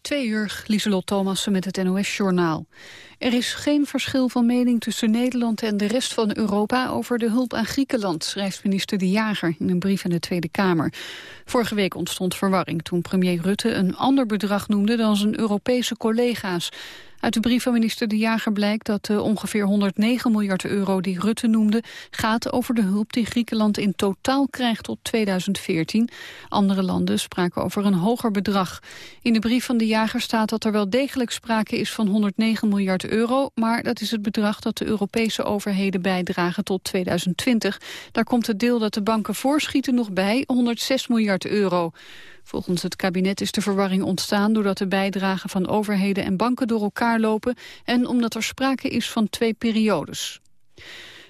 Twee uur, Lieselot Thomassen met het NOS-journaal. Er is geen verschil van mening tussen Nederland en de rest van Europa... over de hulp aan Griekenland, schrijft minister De Jager in een brief aan de Tweede Kamer. Vorige week ontstond verwarring toen premier Rutte een ander bedrag noemde... dan zijn Europese collega's. Uit de brief van minister De Jager blijkt dat de ongeveer 109 miljard euro die Rutte noemde... gaat over de hulp die Griekenland in totaal krijgt tot 2014. Andere landen spraken over een hoger bedrag. In de brief van De Jager staat dat er wel degelijk sprake is van 109 miljard euro... maar dat is het bedrag dat de Europese overheden bijdragen tot 2020. Daar komt het deel dat de banken voorschieten nog bij, 106 miljard euro. Volgens het kabinet is de verwarring ontstaan doordat de bijdragen van overheden en banken door elkaar lopen en omdat er sprake is van twee periodes.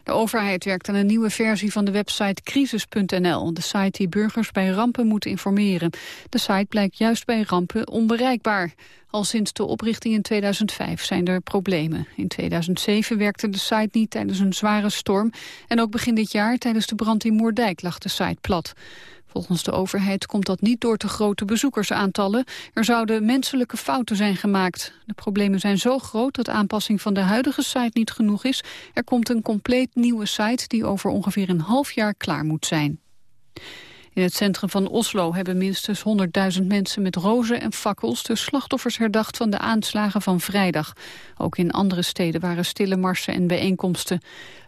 De overheid werkt aan een nieuwe versie van de website crisis.nl, de site die burgers bij rampen moeten informeren. De site blijkt juist bij rampen onbereikbaar. Al sinds de oprichting in 2005 zijn er problemen. In 2007 werkte de site niet tijdens een zware storm en ook begin dit jaar tijdens de brand in Moerdijk lag de site plat. Volgens de overheid komt dat niet door te grote bezoekersaantallen. Er zouden menselijke fouten zijn gemaakt. De problemen zijn zo groot dat aanpassing van de huidige site niet genoeg is. Er komt een compleet nieuwe site die over ongeveer een half jaar klaar moet zijn. In het centrum van Oslo hebben minstens 100.000 mensen met rozen en fakkels de slachtoffers herdacht van de aanslagen van vrijdag. Ook in andere steden waren stille marsen en bijeenkomsten.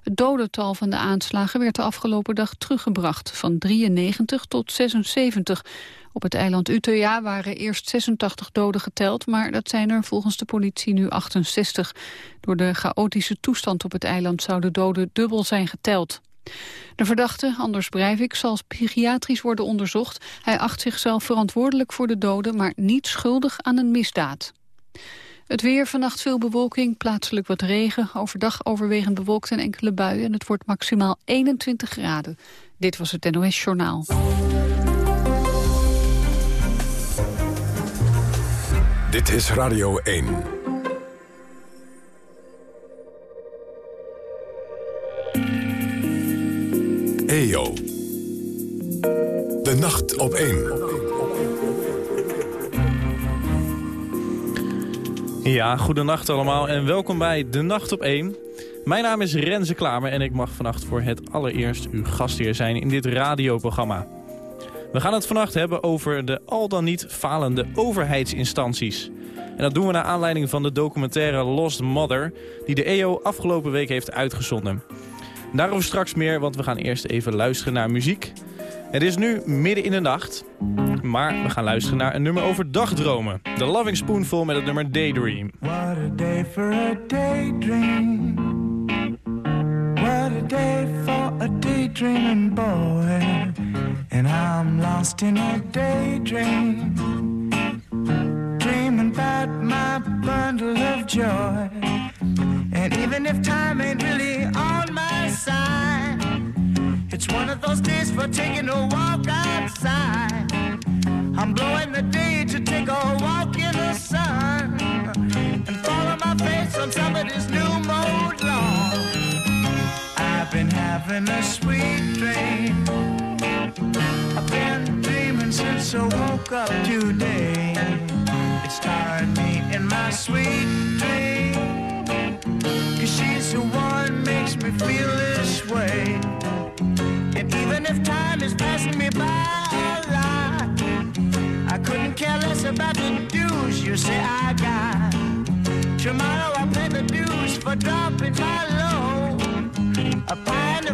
Het dodental van de aanslagen werd de afgelopen dag teruggebracht, van 93 tot 76. Op het eiland Utøya waren eerst 86 doden geteld, maar dat zijn er volgens de politie nu 68. Door de chaotische toestand op het eiland zouden doden dubbel zijn geteld. De verdachte, Anders Breivik, zal psychiatrisch worden onderzocht. Hij acht zichzelf verantwoordelijk voor de doden, maar niet schuldig aan een misdaad. Het weer, vannacht veel bewolking, plaatselijk wat regen. Overdag overwegend bewolkt en enkele buien. En het wordt maximaal 21 graden. Dit was het NOS Journaal. Dit is Radio 1. EO. De nacht op 1. Ja, goedenacht allemaal en welkom bij De Nacht op 1. Mijn naam is Renze Klamer en ik mag vannacht voor het allereerst uw gastheer zijn in dit radioprogramma. We gaan het vannacht hebben over de al dan niet falende overheidsinstanties. En dat doen we naar aanleiding van de documentaire Lost Mother... die de EO afgelopen week heeft uitgezonden. Daarover straks meer, want we gaan eerst even luisteren naar muziek. Het is nu midden in de nacht, maar we gaan luisteren naar een nummer over dagdromen. The Loving Spoonful met het nummer Daydream. What a day for a daydream. What a day for a daydreaming boy. And I'm lost in a daydream. Dreaming about my bundle of joy. And even if time ain't really on my side, it's one of those days for taking a walk outside. I'm blowing the day to take a walk in the sun and follow my face on somebody's new mode lawn. I've been having a sweet dream. I've been dreaming since I woke up today. You say I got. Tomorrow I pay the dues for dropping my load. A pie in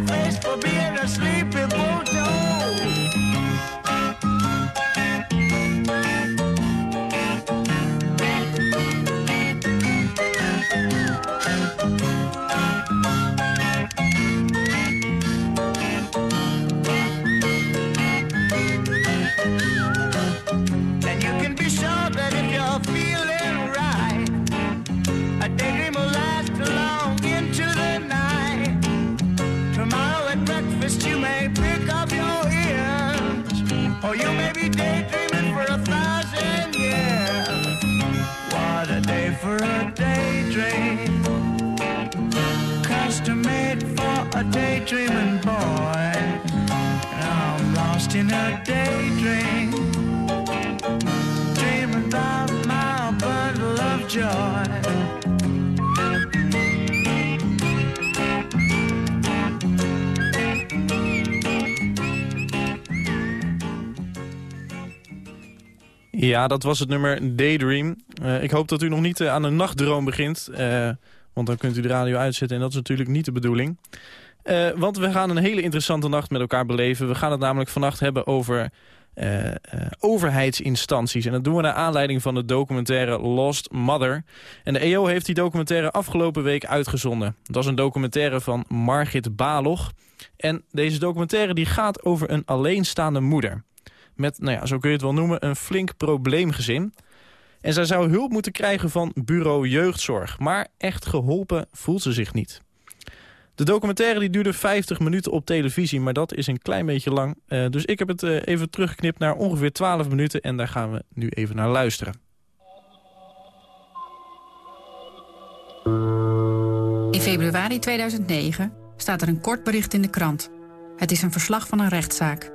Ja, dat was het nummer Daydream. Uh, ik hoop dat u nog niet uh, aan een nachtdroom begint. Uh, want dan kunt u de radio uitzetten en dat is natuurlijk niet de bedoeling. want we gaan een hele interessante nacht met elkaar beleven. We gaan het namelijk vannacht hebben over overheidsinstanties. En dat doen we naar aanleiding van de documentaire Lost Mother. En de EO heeft die documentaire afgelopen week uitgezonden. Dat is een documentaire van Margit Balog. En deze documentaire die gaat over een alleenstaande moeder met, nou ja, zo kun je het wel noemen, een flink probleemgezin. En zij zou hulp moeten krijgen van bureau jeugdzorg. Maar echt geholpen voelt ze zich niet. De documentaire die duurde 50 minuten op televisie, maar dat is een klein beetje lang. Uh, dus ik heb het uh, even teruggeknipt naar ongeveer 12 minuten en daar gaan we nu even naar luisteren. In februari 2009 staat er een kort bericht in de krant. Het is een verslag van een rechtszaak.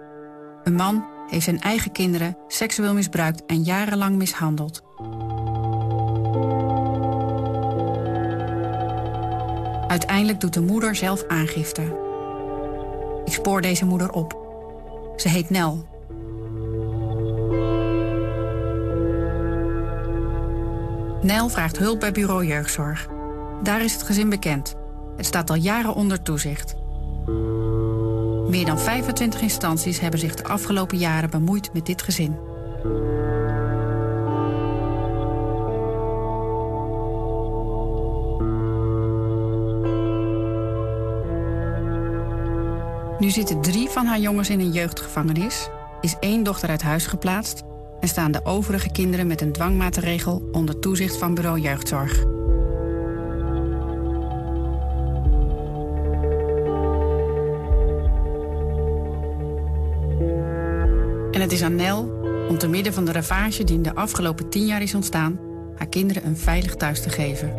Een man heeft zijn eigen kinderen seksueel misbruikt en jarenlang mishandeld. Uiteindelijk doet de moeder zelf aangifte. Ik spoor deze moeder op. Ze heet Nel. Nel vraagt hulp bij bureau jeugdzorg. Daar is het gezin bekend. Het staat al jaren onder toezicht. Meer dan 25 instanties hebben zich de afgelopen jaren bemoeid met dit gezin. Nu zitten drie van haar jongens in een jeugdgevangenis, is één dochter uit huis geplaatst en staan de overige kinderen met een dwangmaatregel onder toezicht van bureau jeugdzorg. Is aan Nel om te midden van de ravage die in de afgelopen tien jaar is ontstaan... haar kinderen een veilig thuis te geven.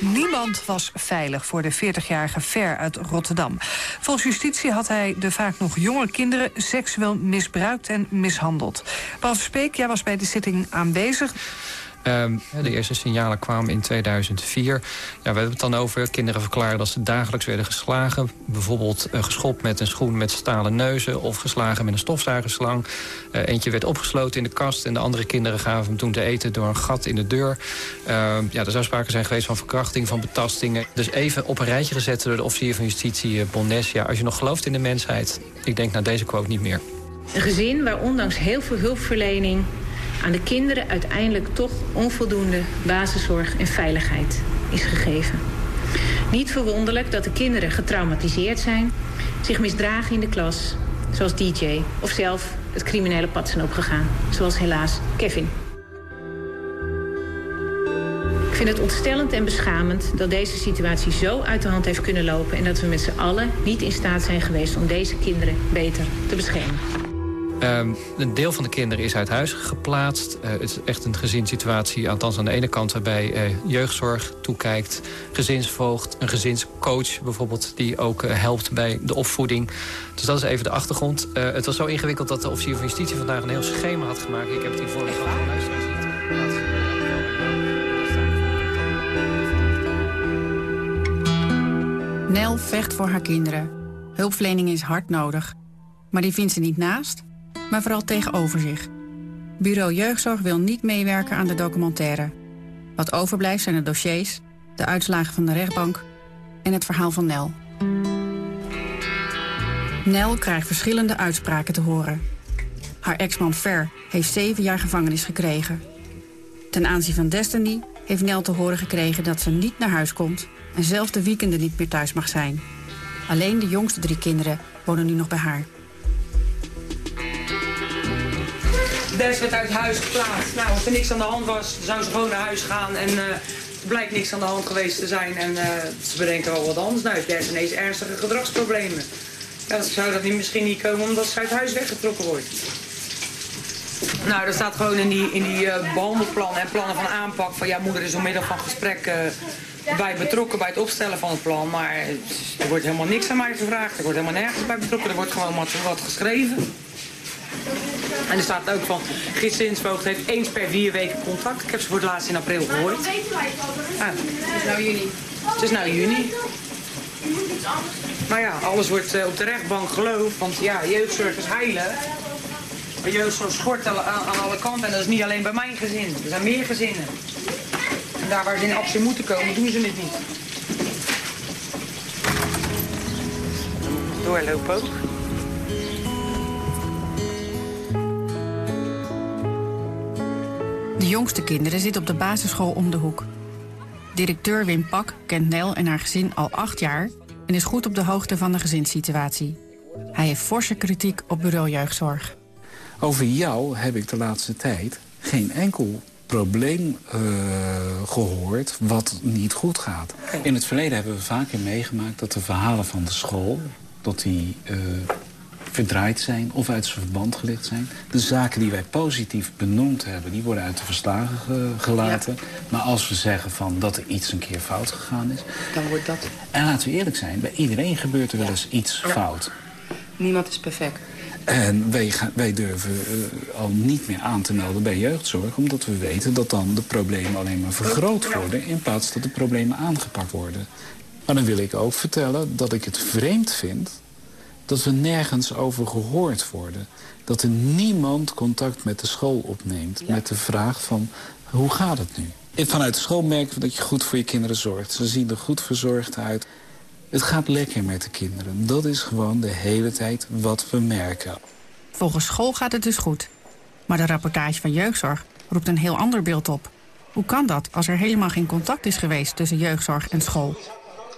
Niemand was veilig voor de 40-jarige Ver uit Rotterdam. Volgens justitie had hij de vaak nog jonge kinderen seksueel misbruikt en mishandeld. Paul Speek, jij was bij de zitting aanwezig. Ehm, de eerste signalen kwamen in 2004. Ja, we hebben het dan over kinderen verklaren dat ze dagelijks werden geslagen. Bijvoorbeeld uh, geschopt met een schoen met stalen neuzen... of geslagen met een stofzuigerslang. Uh, eentje werd opgesloten in de kast... en de andere kinderen gaven hem toen te eten door een gat in de deur. Ehm, ja, er zou sprake zijn geweest van verkrachting, van betastingen. Dus even op een rijtje gezet door de officier van justitie uh, Bonnes. Ja, als je nog gelooft in de mensheid, ik denk naar deze quote niet meer. Een gezin waar ondanks heel veel hulpverlening aan de kinderen uiteindelijk toch onvoldoende basiszorg en veiligheid is gegeven. Niet verwonderlijk dat de kinderen getraumatiseerd zijn, zich misdragen in de klas, zoals DJ, of zelf het criminele pad zijn opgegaan, zoals helaas Kevin. Ik vind het ontstellend en beschamend dat deze situatie zo uit de hand heeft kunnen lopen... en dat we met z'n allen niet in staat zijn geweest om deze kinderen beter te beschermen. Um, een deel van de kinderen is uit huis geplaatst. Uh, het is echt een gezinssituatie, althans aan de ene kant... waarbij uh, jeugdzorg toekijkt, gezinsvoogd, een gezinscoach bijvoorbeeld... die ook uh, helpt bij de opvoeding. Dus dat is even de achtergrond. het was zo ingewikkeld dat de officier van justitie vandaag een heel schema had gemaakt. Ik heb het hier voor de luisteraars Nel vecht voor haar kinderen. Hulpverlening is hard nodig. Maar die vindt ze niet naast maar vooral tegenover zich. Bureau Jeugdzorg wil niet meewerken aan de documentaire. Wat overblijft zijn de dossiers, de uitslagen van de rechtbank en het verhaal van Nel. Nel krijgt verschillende uitspraken te horen. Haar ex-man Fer heeft zeven jaar gevangenis gekregen. Ten aanzien van Destiny heeft Nel te horen gekregen dat ze niet naar huis komt... en zelfs de weekenden niet meer thuis mag zijn. Alleen de jongste drie kinderen wonen nu nog bij haar. Des werd uit huis geplaatst. Nou, als er niks aan de hand was, zou ze gewoon naar huis gaan. En uh, er blijkt niks aan de hand geweest te zijn. En uh, ze bedenken wel wat anders. Nou, Des ineens ernstige gedragsproblemen. Ja, zou dat niet, misschien niet komen omdat ze uit huis weggetrokken wordt. Nou, er staat gewoon in die, in die uh, behandelplannen en plannen van aanpak... van ja, moeder is middel van gesprekken bij betrokken bij het opstellen van het plan. Maar er wordt helemaal niks aan mij gevraagd. Er wordt helemaal nergens bij betrokken. Er wordt gewoon wat, wat geschreven. En er staat ook van, gezinsvoogd heeft eens per vier weken contact. Ik heb ze voor het laatst in april gehoord. Ah, het is nou juni. Het is nou juni. Maar ja, alles wordt uh, op de rechtbank geloofd. Want ja, jeugdzorg is heilig. De jeugdzorg schort aan, aan alle kanten. En dat is niet alleen bij mijn gezin. Er zijn meer gezinnen. En daar waar ze in actie moeten komen, doen ze het niet. Doorlopen ook. De jongste kinderen zitten op de basisschool om de hoek. Directeur Wim Pak kent Nel en haar gezin al acht jaar... en is goed op de hoogte van de gezinssituatie. Hij heeft forse kritiek op bureau jeugdzorg. Over jou heb ik de laatste tijd geen enkel probleem uh, gehoord wat niet goed gaat. In het verleden hebben we vaker meegemaakt dat de verhalen van de school... dat die uh, verdraaid zijn of uit zijn verband gelicht zijn. De zaken die wij positief benoemd hebben, die worden uit de verslagen ge gelaten. Ja. Maar als we zeggen van dat er iets een keer fout gegaan is... Dan wordt dat... En laten we eerlijk zijn, bij iedereen gebeurt er wel eens iets ja. fout. Niemand is perfect. En wij, gaan, wij durven uh, al niet meer aan te melden bij jeugdzorg... omdat we weten dat dan de problemen alleen maar vergroot worden... in plaats dat de problemen aangepakt worden. Maar dan wil ik ook vertellen dat ik het vreemd vind... dat we nergens over gehoord worden. Dat er niemand contact met de school opneemt... Ja. met de vraag van, hoe gaat het nu? En vanuit de school merken we dat je goed voor je kinderen zorgt. Ze zien er goed verzorgd uit... Het gaat lekker met de kinderen. Dat is gewoon de hele tijd wat we merken. Volgens school gaat het dus goed. Maar de rapportage van jeugdzorg roept een heel ander beeld op. Hoe kan dat als er helemaal geen contact is geweest tussen jeugdzorg en school?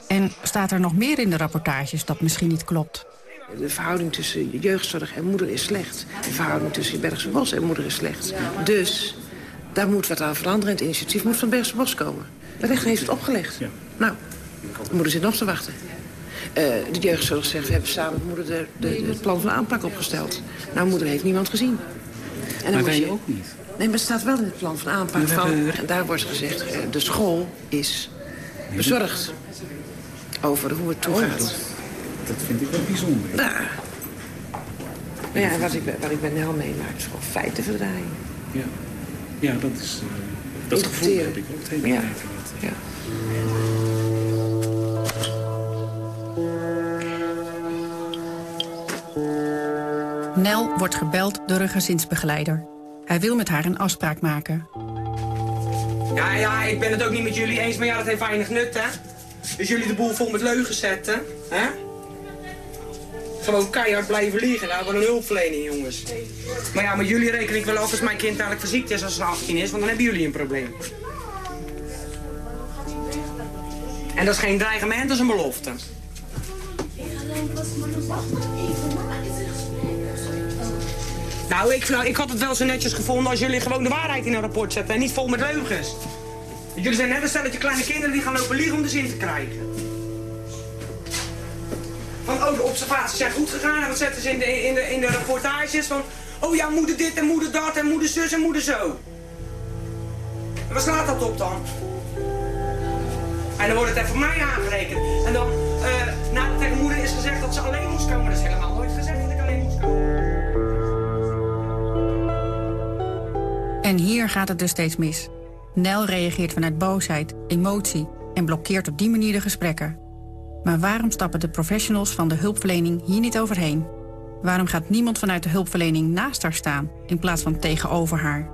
En staat er nog meer in de rapportages dat misschien niet klopt? De verhouding tussen jeugdzorg en moeder is slecht. De verhouding tussen Bergse Bos en moeder is slecht. Dus daar moet wat aan veranderen. Het initiatief moet van Bergse Bos komen. De rechter heeft het opgelegd. Nou, de moeder zit nog te wachten. Uh, de jeugdzorg zegt, we hebben samen met moeder de, de, het plan van aanpak opgesteld. Nou, moeder heeft niemand gezien. En dan maar je... ook niet? Nee, maar het staat wel in het plan van aanpak. Van, en daar wordt gezegd, uh, de school is bezorgd over hoe het toegaat. Dat, vind ik wel bijzonder. Nou, nou ja, wat ik, wat ik bij Nel meemaak is gewoon feiten verdraaien. Ja, ja dat is... Uh, dat gevoel heb ik ook tegen ja. ja. Nel wordt gebeld door een gezinsbegeleider. Hij wil met haar een afspraak maken. Ja, ja, ik ben het ook niet met jullie eens, maar ja, dat heeft weinig nut, hè? Dus jullie de boel vol met leugens zetten, hè? Gewoon keihard blijven liegen, nou, wat een hulpverlening, jongens. Maar ja, met jullie reken ik wel af als mijn kind eigenlijk verziekt is als ze 18 is, want dan hebben jullie een probleem. En dat is geen dreigement, dat is een belofte. Nou, ik, ik had het wel zo netjes gevonden als jullie gewoon de waarheid in een rapport zetten en niet vol met leugens. Jullie zijn net een stelletje kleine kinderen die gaan lopen liegen om de zin te krijgen. Van, oh, de observaties zijn goed gegaan en wat zetten ze in de, in de, in de rapportages van... Oh ja, moeder dit en moeder dat en moeder zus en moeder zo. En waar slaat dat op dan? En dan wordt het even mij aangerekend. En dan, uh, nou, tegen moeder is gezegd dat ze alleen moest komen. Dat is helemaal nooit gezegd dat ik alleen moest komen. En hier gaat het dus steeds mis. Nel reageert vanuit boosheid, emotie en blokkeert op die manier de gesprekken. Maar waarom stappen de professionals van de hulpverlening hier niet overheen? Waarom gaat niemand vanuit de hulpverlening naast haar staan in plaats van tegenover haar?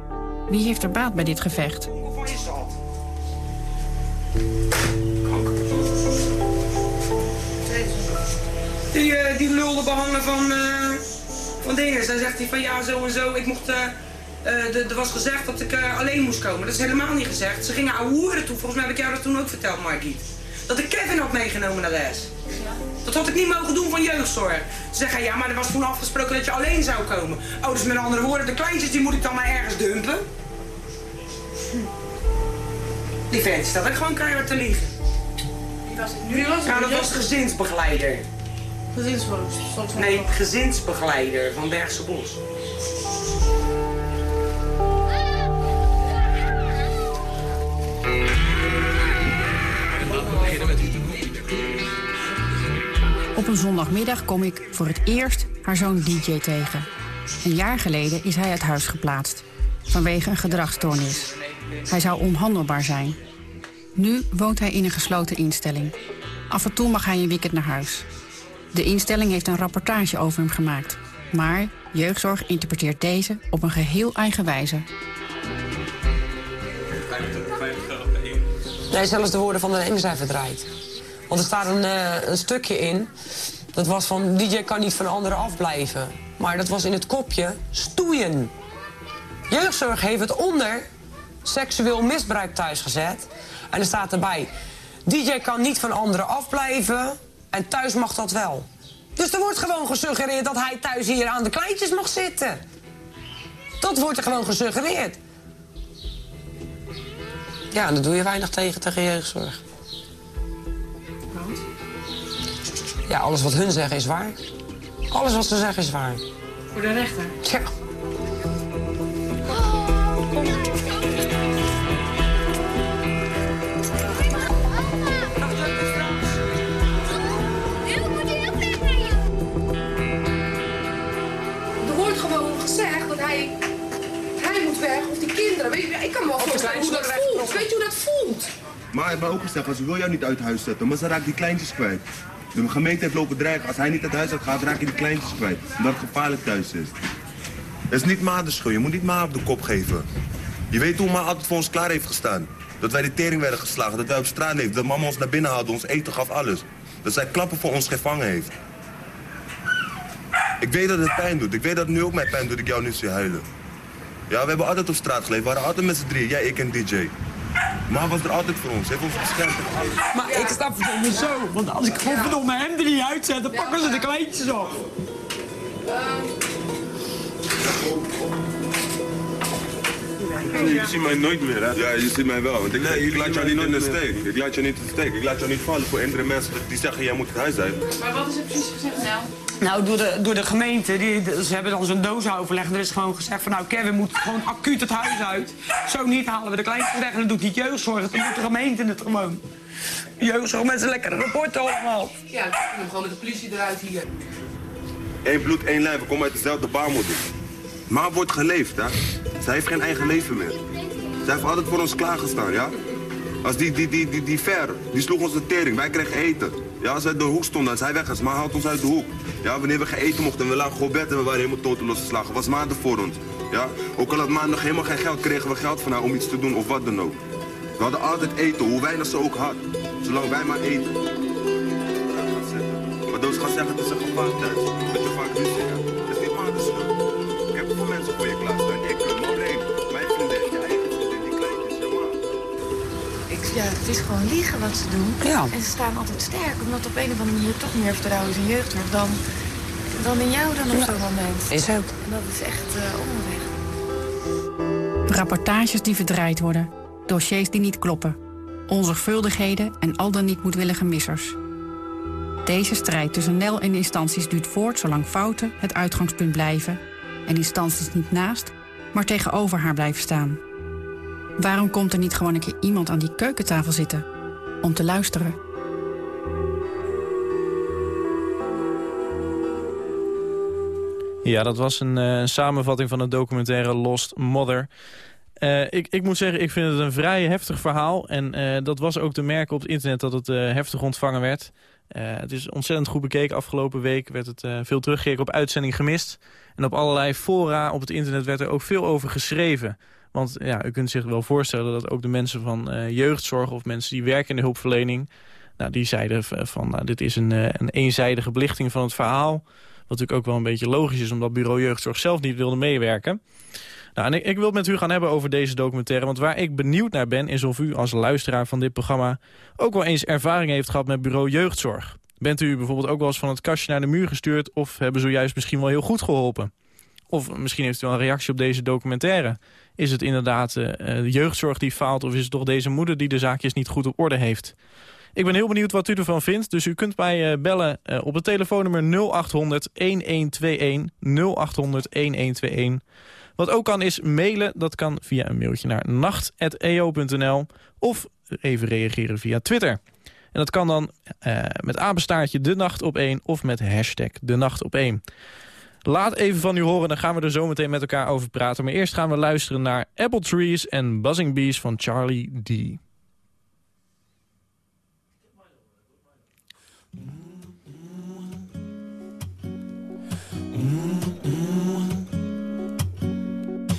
Wie heeft er baat bij dit gevecht? Die, uh, die lulde behangen van, uh, van dingen. Dan zegt hij van ja, zo en zo. Ik mocht... Uh, er was gezegd dat ik alleen moest komen. Dat is helemaal niet gezegd. Ze gingen ouwe hoeren toe. Volgens mij heb ik jou dat toen ook verteld, Markiet. Dat ik Kevin had meegenomen naar les. Dat had ik niet mogen doen van jeugdzorg. Ze zeggen, ja, maar er was toen afgesproken dat je alleen zou komen. Oh, dus met andere woorden, de kleintjes die moet ik dan maar ergens dumpen. Die vent staat ook gewoon keihard te liegen. Wie was het nu? Was ja, dat was gezinsbegeleider. Gezinsbegeleider? Nee, gezinsbegeleider van Bergse Bos. Op een zondagmiddag kom ik voor het eerst haar zoon DJ tegen. Een jaar geleden is hij uit huis geplaatst. Vanwege een gedragsstoornis. Hij zou onhandelbaar zijn. Nu woont hij in een gesloten instelling. Af en toe mag hij een weekend naar huis. De instelling heeft een rapportage over hem gemaakt. Maar jeugdzorg interpreteert deze op een geheel eigen wijze. Nee, zelfs de woorden van de ene zijn verdraaid. Want er staat een, eh, een stukje in. Dat was van DJ kan niet van anderen afblijven. Maar dat was in het kopje stoeien. Jeugdzorg heeft het onder seksueel misbruik thuis gezet. En er staat erbij... DJ kan niet van anderen afblijven en thuis mag dat wel. Dus er wordt gewoon gesuggereerd dat hij thuis hier aan de kleintjes mag zitten. Dat wordt er gewoon gesuggereerd. Ja, dan doe je weinig tegen tegen jeugdzorg. Ja, alles wat hun zeggen is waar. Alles wat ze zeggen is waar. Voor de rechter? Ja. Er wordt gewoon gezegd dat hij, hij moet weg of die kinderen. Weet je, ik kan me wel voorstellen hoe dat voelt. Weet je hoe dat voelt? Maar hij heeft mij ook gezegd, als u wil jou niet uit huis zetten, maar ze raakt die kleintjes kwijt. De gemeente heeft lopen dreigen, als hij niet uit huis gaat, raak je die kleintjes kwijt. Omdat het gevaarlijk thuis is. Het is niet ma de schuld, je moet niet ma op de kop geven. Je weet hoe ma altijd voor ons klaar heeft gestaan. Dat wij de tering werden geslagen, dat wij op straat leefden, dat mama ons naar binnen haalde, ons eten gaf, alles. Dat zij klappen voor ons gevangen heeft. Ik weet dat het pijn doet, ik weet dat het nu ook mij pijn doet ik jou nu zie huilen. Ja, we hebben altijd op straat geleefd, we waren altijd met z'n drieën, jij, ik en DJ. Ma was er altijd voor ons, heeft ons beschermd tegen alles. Maar ik snap het niet zo, want als ik gewoon verdomme hem er niet uitzet, dan pakken ze de kleintjes op. Je ziet mij nooit meer, hè? Ja, je ziet mij wel. Want ik, ik laat jou niet in de steek. Ik laat jou niet in de steek. Ik laat jou niet vallen voor andere mensen die zeggen, jij moet het huis uit. Maar wat is er precies gezegd, Nel? Nou, door de, door de gemeente, die, ze hebben dan zo'n doos overleg en er is gewoon gezegd van nou Kevin moet gewoon acuut het huis uit. Zo niet halen we de kleintjes weg en dan doet die jeugdzorg, dan doet de gemeente het gewoon. Jeugdzorg met zijn lekkere rapporten allemaal. Ja, dan gewoon met de politie eruit hier. Eén bloed, één lijf. We komen uit dezelfde baarmoeder. Ma wordt geleefd, hè. Zij heeft geen eigen leven meer. Zij heeft altijd voor ons klaargestaan, ja. Als die, die, die, die, die ver, die sloeg ons de tering. Wij kregen eten. Ja, als uit de hoek stonden, als hij weg is, ma haalt ons uit de hoek. Ja, wanneer we geen eten mochten, we lagen gewoon bed en we waren helemaal toten losgeslagen. Was ma er voor ons. Ja, ook al had ma nog helemaal geen geld, kregen we geld van haar om iets te doen of wat dan ook. We hadden altijd eten, hoe weinig ze ook had. Zolang wij maar eten. Maar doos gaan zeggen, het is een gevaar thuis. Dat je vaak ruzie hebt. Het is niet maar. Ik heb mensen voor je klaarstaan. Ik, ja, het is gewoon liegen wat ze doen. Ja. En ze staan altijd sterk, omdat op een of andere manier toch meer vertrouwen is in jeugdzorg dan, dan in jou dan op zo'n moment. Is ook. En dat is echt uh, onrecht. Rapportages die verdraaid worden. Dossiers die niet kloppen. Onzorgvuldigheden en al dan niet moedwillige missers. Deze strijd tussen NEL en instanties duurt voort zolang fouten het uitgangspunt blijven en instanties niet naast, maar tegenover haar blijven staan. Waarom komt er niet gewoon een keer iemand aan die keukentafel zitten om te luisteren? Ja, dat was een, eh, samenvatting van de documentaire Lost Mother. Uh, ik, ik moet zeggen, ik vind het een vrij heftig verhaal. En uh, dat was ook te merken op het internet dat het heftig ontvangen werd. Het is ontzettend goed bekeken. Afgelopen week werd het veel teruggekeken op uitzending gemist. En op allerlei fora op het internet werd er ook veel over geschreven. Want ja, u kunt zich wel voorstellen dat ook de mensen van jeugdzorg... of mensen die werken in de hulpverlening... Nou, die zeiden van nou, dit is een, een eenzijdige belichting van het verhaal. Wat natuurlijk ook wel een beetje logisch is... omdat bureau jeugdzorg zelf niet wilde meewerken. Nou, ik, wil het met u gaan hebben over deze documentaire. Want waar ik benieuwd naar ben is of u als luisteraar van dit programma... ook wel eens ervaring heeft gehad met bureau jeugdzorg. Bent u bijvoorbeeld ook wel eens van het kastje naar de muur gestuurd... of hebben ze juist misschien wel heel goed geholpen? Of misschien heeft u wel een reactie op deze documentaire. Is het inderdaad uh, de jeugdzorg die faalt... of is het toch deze moeder die de zaakjes niet goed op orde heeft? Ik ben heel benieuwd wat u ervan vindt. Dus u kunt mij uh, bellen op het telefoonnummer 0800 1121 0800 1121. Wat ook kan is mailen. Dat kan via een mailtje naar nacht.eo.nl of even reageren via Twitter. En dat kan dan uh, met apenstaartje de nacht op 1 of met hashtag de nacht op 1. Laat even van u horen, dan gaan we er zo meteen met elkaar over praten. Maar eerst gaan we luisteren naar Apple Trees en Buzzing Bees van Charlie D.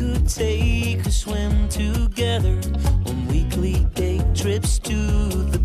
Could take a swim together on weekly day trips to the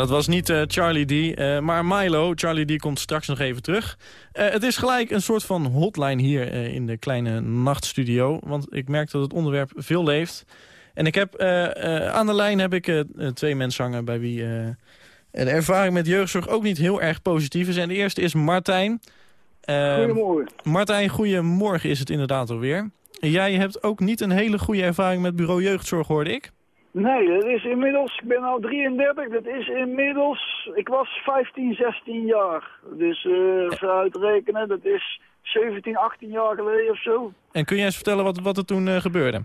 dat was niet eh, Charlie D, eh, maar Milo. Charlie D komt straks nog even terug. Eh, het is gelijk een soort van hotline hier in de kleine nachtstudio. Want ik merk dat het onderwerp veel leeft. En ik heb aan de lijn heb ik twee mensen hangen bij wie de ervaring met jeugdzorg ook niet heel erg positief is. En de eerste is Martijn. Goedemorgen. Martijn, goedemorgen is het inderdaad alweer. Jij hebt ook niet een hele goede ervaring met bureau jeugdzorg, hoorde ik. Nee, dat is inmiddels, ik ben nu 33, dat is inmiddels, ik was 15, 16 jaar. Dus we uitrekenen, dat is 17, 18 jaar geleden of zo. En kun jij eens vertellen wat, wat er toen eh, gebeurde?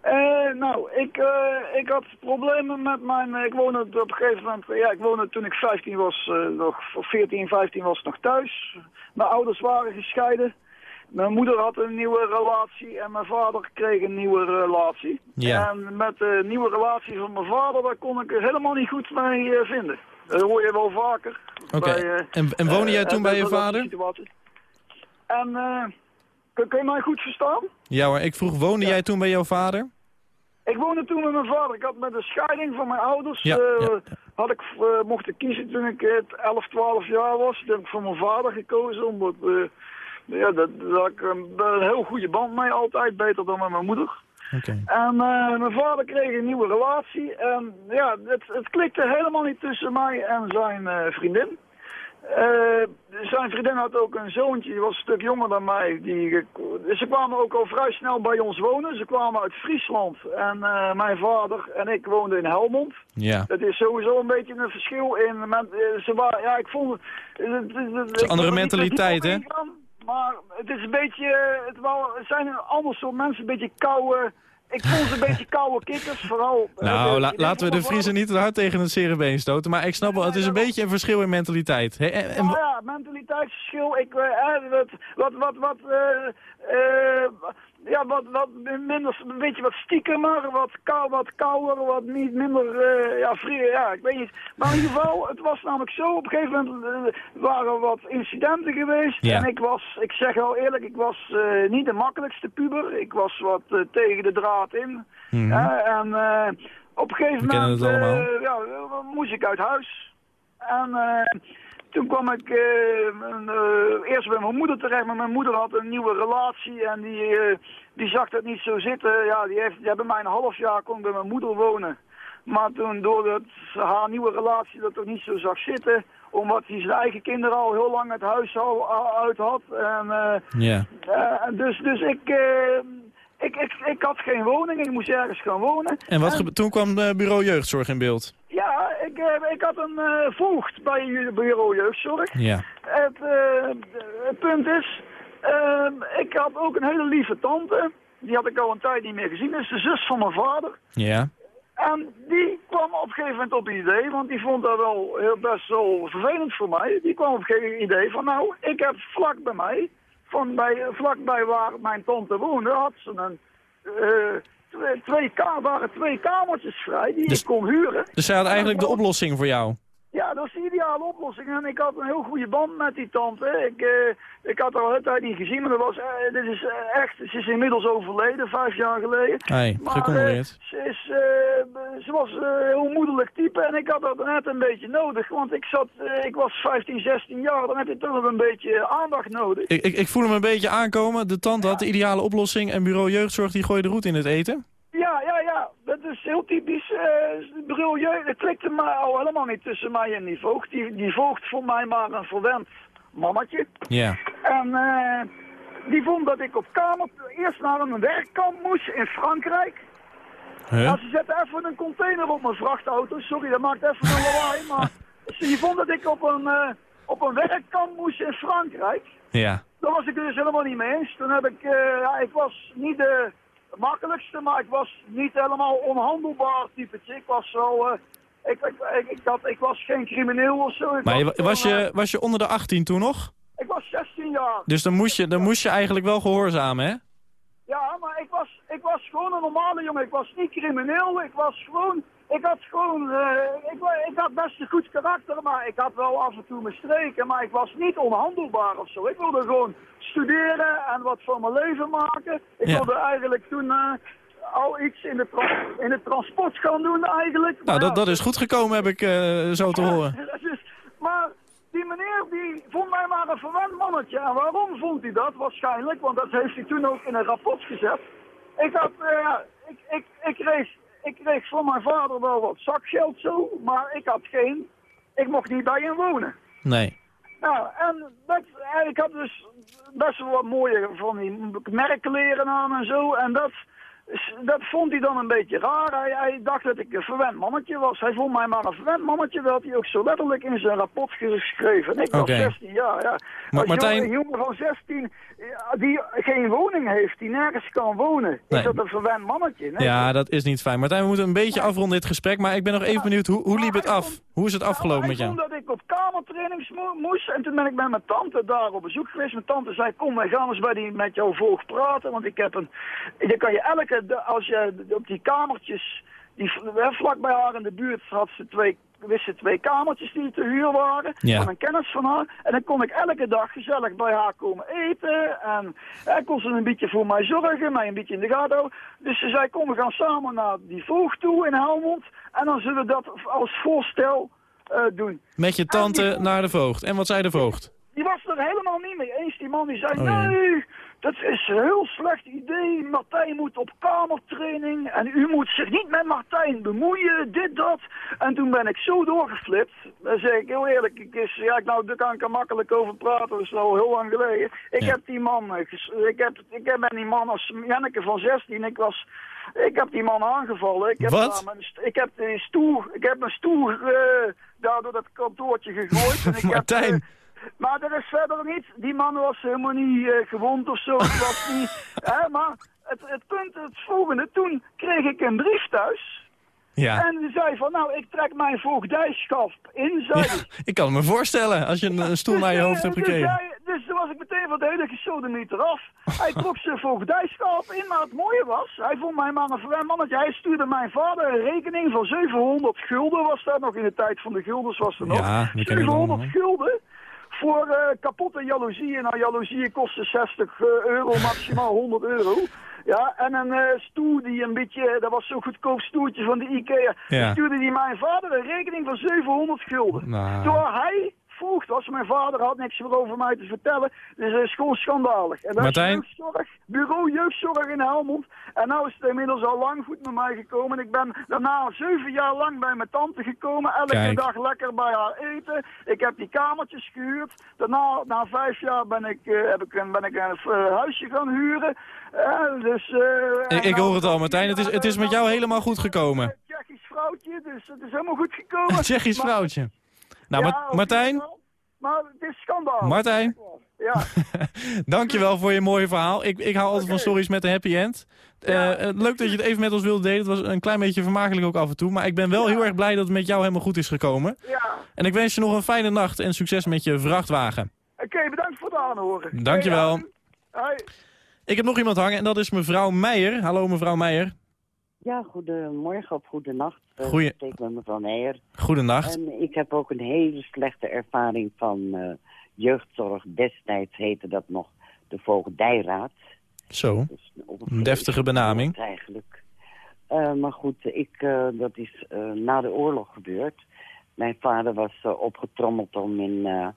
Eh, nou, ik, eh, ik had problemen met mijn, ik woonde op een gegeven moment, ja, ik woonde toen ik 15 was, nog, of 14, 15 was nog thuis. Mijn ouders waren gescheiden. Mijn moeder had een nieuwe relatie en mijn vader kreeg een nieuwe relatie. Ja. En met de nieuwe relatie van mijn vader, daar kon ik helemaal niet goed mee eh, vinden. Dat hoor je wel vaker. Oké. eh, En, en woonde jij eh, toen bij je vader? En, eh, kun, kun je mij goed verstaan? Ja hoor, ik vroeg, woonde jij toen bij jouw vader? Ik woonde toen met mijn vader. Ik had met de scheiding van mijn ouders, Ja, had ik mocht ik kiezen toen ik eh, 11, 12 jaar was. Toen heb ik voor mijn vader gekozen, omdat ja, dat, daar had ik een, een heel goede band mee altijd, beter dan met mijn moeder. En eh, mijn vader kreeg een nieuwe relatie en ja, het, het klikte helemaal niet tussen mij en zijn eh, vriendin. Eh, zijn vriendin had ook een zoontje, die was een stuk jonger dan mij. Die, eh, ze kwamen ook al vrij snel bij ons wonen. Ze kwamen uit Friesland. En eh, mijn vader en ik woonden in Helmond. Ja. Dat is sowieso een beetje een verschil in... men- eh, ze waren, ja, ik vond... Het, het, het- is een andere mentaliteit, hè? Maar het is een beetje... Het, wel, het zijn ander soort mensen, een beetje koude... Ik vond ze een beetje koude kikkers, vooral... eh, Nou, de- la- die laten we de Vriezen niet te hard tegen het zere been stoten. Maar ik snap wel, het is een beetje een verschil in mentaliteit. En- en- Nou ja, mentaliteitsverschil. Ik, eh, wat, wat, wat, wat, eh, eh, ja, wat, wat minder, een beetje wat stiekemer, wat, kou, wat kouder, wat niet minder, eh, ja, vrij, ja, ik weet niet. Maar in ieder geval, het was namelijk zo, op een gegeven moment eh, waren er wat incidenten geweest. Ja. En ik was, ik zeg wel eerlijk, ik was eh, niet de makkelijkste puber. Ik was wat tegen de draad in. Mhm. Eh, en eh, op een gegeven moment ja, moest ik uit huis. En eh, toen kwam ik eh, eh, eerst bij mijn moeder terecht, maar mijn moeder had een nieuwe relatie en die, eh, die zag dat niet zo zitten. Ja, die heeft, die hebben mij een half jaar kon ik bij mijn moeder wonen. Maar toen, doordat haar nieuwe relatie dat toch niet zo zag zitten, omdat hij zijn eigen kinderen al heel lang het huis al, uit had. En, ja. dus dus ik, ik, ik, ik had geen woning, ik moest ergens gaan wonen. En wat toen kwam bureau jeugdzorg in beeld. Ik, eh, ik had een eh, voogd bij bureau jeugdzorg. Ja. Het, eh, het punt is, ik had ook een hele lieve tante. Die had ik al een tijd niet meer gezien. Dat is de zus van mijn vader. Ja. En die kwam op een gegeven moment op een idee, want die vond dat wel heel best wel vervelend voor mij. Die kwam op een gegeven moment idee van, nou, ik heb vlak bij mij, van bij, vlakbij waar mijn tante woonde, had ze een, twee, twee, waren twee kamertjes vrij die ik kon huren. Dus zij had eigenlijk de oplossing voor jou. Ja, dat is de ideale oplossing. En ik had een heel goede band met die tante. Ik, eh, ik had haar al hele tijd niet gezien, maar dat was, eh, dit is eh, echt, ze is inmiddels overleden, vijf jaar geleden. Hey, Maar, ze, is, ze was een heel moederlijk type en ik had dat net een beetje nodig. Want ik, zat, ik was 15, 16 jaar, dan heb je toch nog een beetje aandacht nodig. Ik, ik, ik voel hem een beetje aankomen. De tante had de ideale oplossing en bureau jeugdzorg die gooide roet in het eten. Ja, ja. Dat is heel typisch. eh bedoel, je, het klikte mij al helemaal niet tussen mij en die voogd. Die, die voogd vond mij maar een verwend mannetje. Ja. En eh, die vond dat ik op kamer eerst naar een werkkamp moest in Frankrijk. Huh? Ja, ze zetten even een container op mijn vrachtauto. Sorry, dat maakt even een lawaai. Maar ze vond dat ik op een, eh, op een werkkamp moest in Frankrijk. Ja. Daar was ik dus helemaal niet mee eens. Toen heb ik, eh, ja, ik was niet de makkelijkste, maar ik was niet helemaal onhandelbaar typetje. Ik was wel, eh, ik, ik, ik, ik had, ik was geen crimineel of zo. Ik Maar je, was, je, was je onder de 18 toen nog? eh, ik was 16 jaar. Dus dan moest je, dan moest je eigenlijk wel gehoorzamen, hè? Ja, maar ik was, ik was gewoon een normale jongen. Ik was niet crimineel. Ik was gewoon, ik had gewoon, eh, ik, ik had best een goed karakter, maar ik had wel af en toe mijn streken. Maar ik was niet onhandelbaar of zo. Ik wilde gewoon studeren en wat van mijn leven maken. Ik Ja. wilde eigenlijk toen eh, al iets in de, in de transport gaan doen eigenlijk. Nou, dat, ja, dat is goed gekomen, heb ik eh, zo te horen. dus, maar die meneer die vond mij maar een verwend mannetje. En waarom vond hij dat? Waarschijnlijk, want dat heeft hij toen ook in een rapport gezet. Ik had, ik, ik, ik, kreeg, ik kreeg van mijn vader wel wat zakgeld zo, maar ik had geen, ik mocht niet bij hem wonen. Nee. Nou, en dat, en ik had dus best wel wat mooie van die merkkleren aan en zo. En dat, dat vond hij dan een beetje raar. Hij, hij dacht dat ik een verwend mannetje was. Hij vond mij maar een verwend mannetje. Dat had hij ook zo letterlijk in zijn rapport geschreven. En ik was Oké. 16 jaar, ja. Maar Als Martijn- jongen, een jongen van 16 ja, die geen woning heeft, die nergens kan wonen, Nee. is dat een verwend mannetje? Nee, Ja, dat is niet fijn. Martijn, we moeten een beetje afronden dit gesprek. Maar ik ben nog even benieuwd, hoe, hoe liep het af? Hoe is het afgelopen met jou? vond dat ik op kamertrainings mo- moest. En toen ben ik met mijn tante daar op bezoek geweest. Mijn tante zei, kom, wij gaan eens bij die, met jouw voogd praten. Want ik heb een... Dan kan je elke... Als je op die kamertjes... Die, vlak bij haar in de buurt had ze twee, wist ze twee kamertjes die te huur waren. Ja. Van een kennis van haar. En dan kon ik elke dag gezellig bij haar komen eten. En hij kon ze een beetje voor mij zorgen. Mij een beetje in de gaten houden. Dus ze zei, kom, we gaan samen naar die voogd toe in Helmond. En dan zullen we dat als voorstel eh, doen. Met je tante naar de voogd. En wat zei de voogd? Die was er helemaal niet mee eens. Die man die zei, Oh, nee, Dat is een heel slecht idee. Martijn moet op kamertraining en u moet zich niet met Martijn bemoeien, dit, dat. En toen ben ik zo doorgeflipt. Dan zeg ik heel eerlijk, ik is, ja, nou, daar kan ik er makkelijk over praten, dat is al heel lang geleden. Ik heb die man, eh, ik, heb, ik ben die man als Janneke van 16, ik was... Ik heb die man aangevallen. Ik heb Wat? mijn ik heb die stoel, ik heb mijn stoel eh, daar door dat kantoortje gegooid. en ik heb, Martijn. Eh, maar er is verder niet. Die man was helemaal niet eh, gewond of zo. Het was niet, hè, maar het, het punt, het volgende. Toen kreeg ik een brief thuis. Ja. En die zei van, nou, ik trek mijn voogdijschap in. Ik kan me voorstellen, als je een, een stoel naar je hoofd hebt Dus, gekregen. dus toen was ik meteen van de hele gesodemieter af. Hij trok zijn voogdijschap in, maar het mooie was, hij vond mij maar een mannetje. Hij stuurde mijn vader een rekening van 700 gulden, was dat nog in de tijd van de guldens was er nog. Ja, we kennen het 700 allemaal. gulden voor eh, kapotte jaloezieën. Nou, jaloezieën kosten 60 eh, euro, maximaal 100 euro. Ja, en een eh, stoel die een beetje, dat was zo'n goedkoop stoeltje van de Ikea. Ja. Stuurde die mijn vader een rekening van 700 gulden. Nou. Terwijl hij voogd was, mijn vader had niks meer over mij te vertellen. Dus dat is gewoon schandalig. En dat Martijn? is jeugdzorg, bureau jeugdzorg in Helmond. En nou is het inmiddels al lang goed met mij gekomen. Ik ben daarna zeven jaar lang bij mijn tante gekomen. Elke Kijk. dag lekker bij haar eten. Ik heb die kamertjes gehuurd. Daarna, na vijf jaar, ben ik, eh, heb ik, een- ben ik een eh, huisje gaan huren. Eh, dus, Ik, ik nou- hoor het al, Martijn. Het is, het is met jou helemaal goed gekomen. Tsjechisch vrouwtje, dus het is helemaal goed gekomen. Een Tsjechisch Maar- vrouwtje. Nou, Ja, Ma- op Martijn, Maar het is schandaal. Martijn. Ja. dankjewel voor je mooie verhaal. Ik, ik hou altijd van stories met een happy end. Eh, eh, leuk dat je het even met ons wilde delen. Het was een klein beetje vermakelijk ook af en toe. Maar ik ben wel heel erg blij dat het met jou helemaal goed is gekomen. Ja. En ik wens je nog een fijne nacht en succes met je vrachtwagen. Oké, bedankt voor het aanhoren. Dankjewel. Hoi. Ik heb nog iemand hangen en dat is mevrouw Meijer. Hallo mevrouw Meijer. Ja, goedemorgen of goedenacht. Uh, Goeie- Ik met mevrouw Meijer. Goedenacht. En ik heb ook een hele slechte ervaring van eh, jeugdzorg. Destijds heette dat nog de Voogdijraad. Zo, een deftige benaming. Eigenlijk. Eh, maar goed, ik, eh, dat is eh, na de oorlog gebeurd. Mijn vader was eh, opgetrommeld om in eh,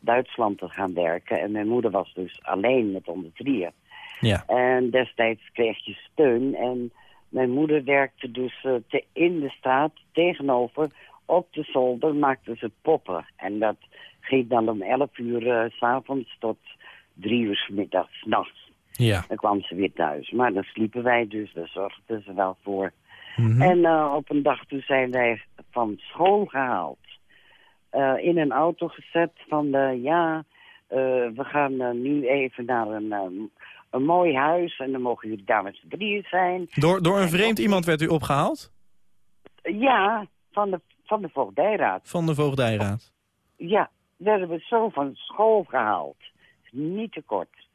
Duitsland te gaan werken. En mijn moeder was dus alleen met onder drieën. Ja. En destijds kreeg je steun. En mijn moeder werkte dus eh, te, in de straat tegenover. Op de zolder maakte ze poppen. En dat ging dan om 11 uur eh, s s'avonds tot drie uur 's middags, nachts. Ja. Dan kwam ze weer thuis. Maar dan sliepen wij dus, daar zorgden ze wel voor. Mhm. En eh, op een dag toen zijn wij van school gehaald. Eh, in een auto gezet van, de, ja, we gaan nu even naar een, eh, een mooi huis. En dan mogen jullie daar met z'n drieën zijn. Door, door een vreemd iemand werd u opgehaald? Ja, van de, van de voogdijraad. Van de voogdijraad. Ja, werden we zo van school gehaald. Niet te kort.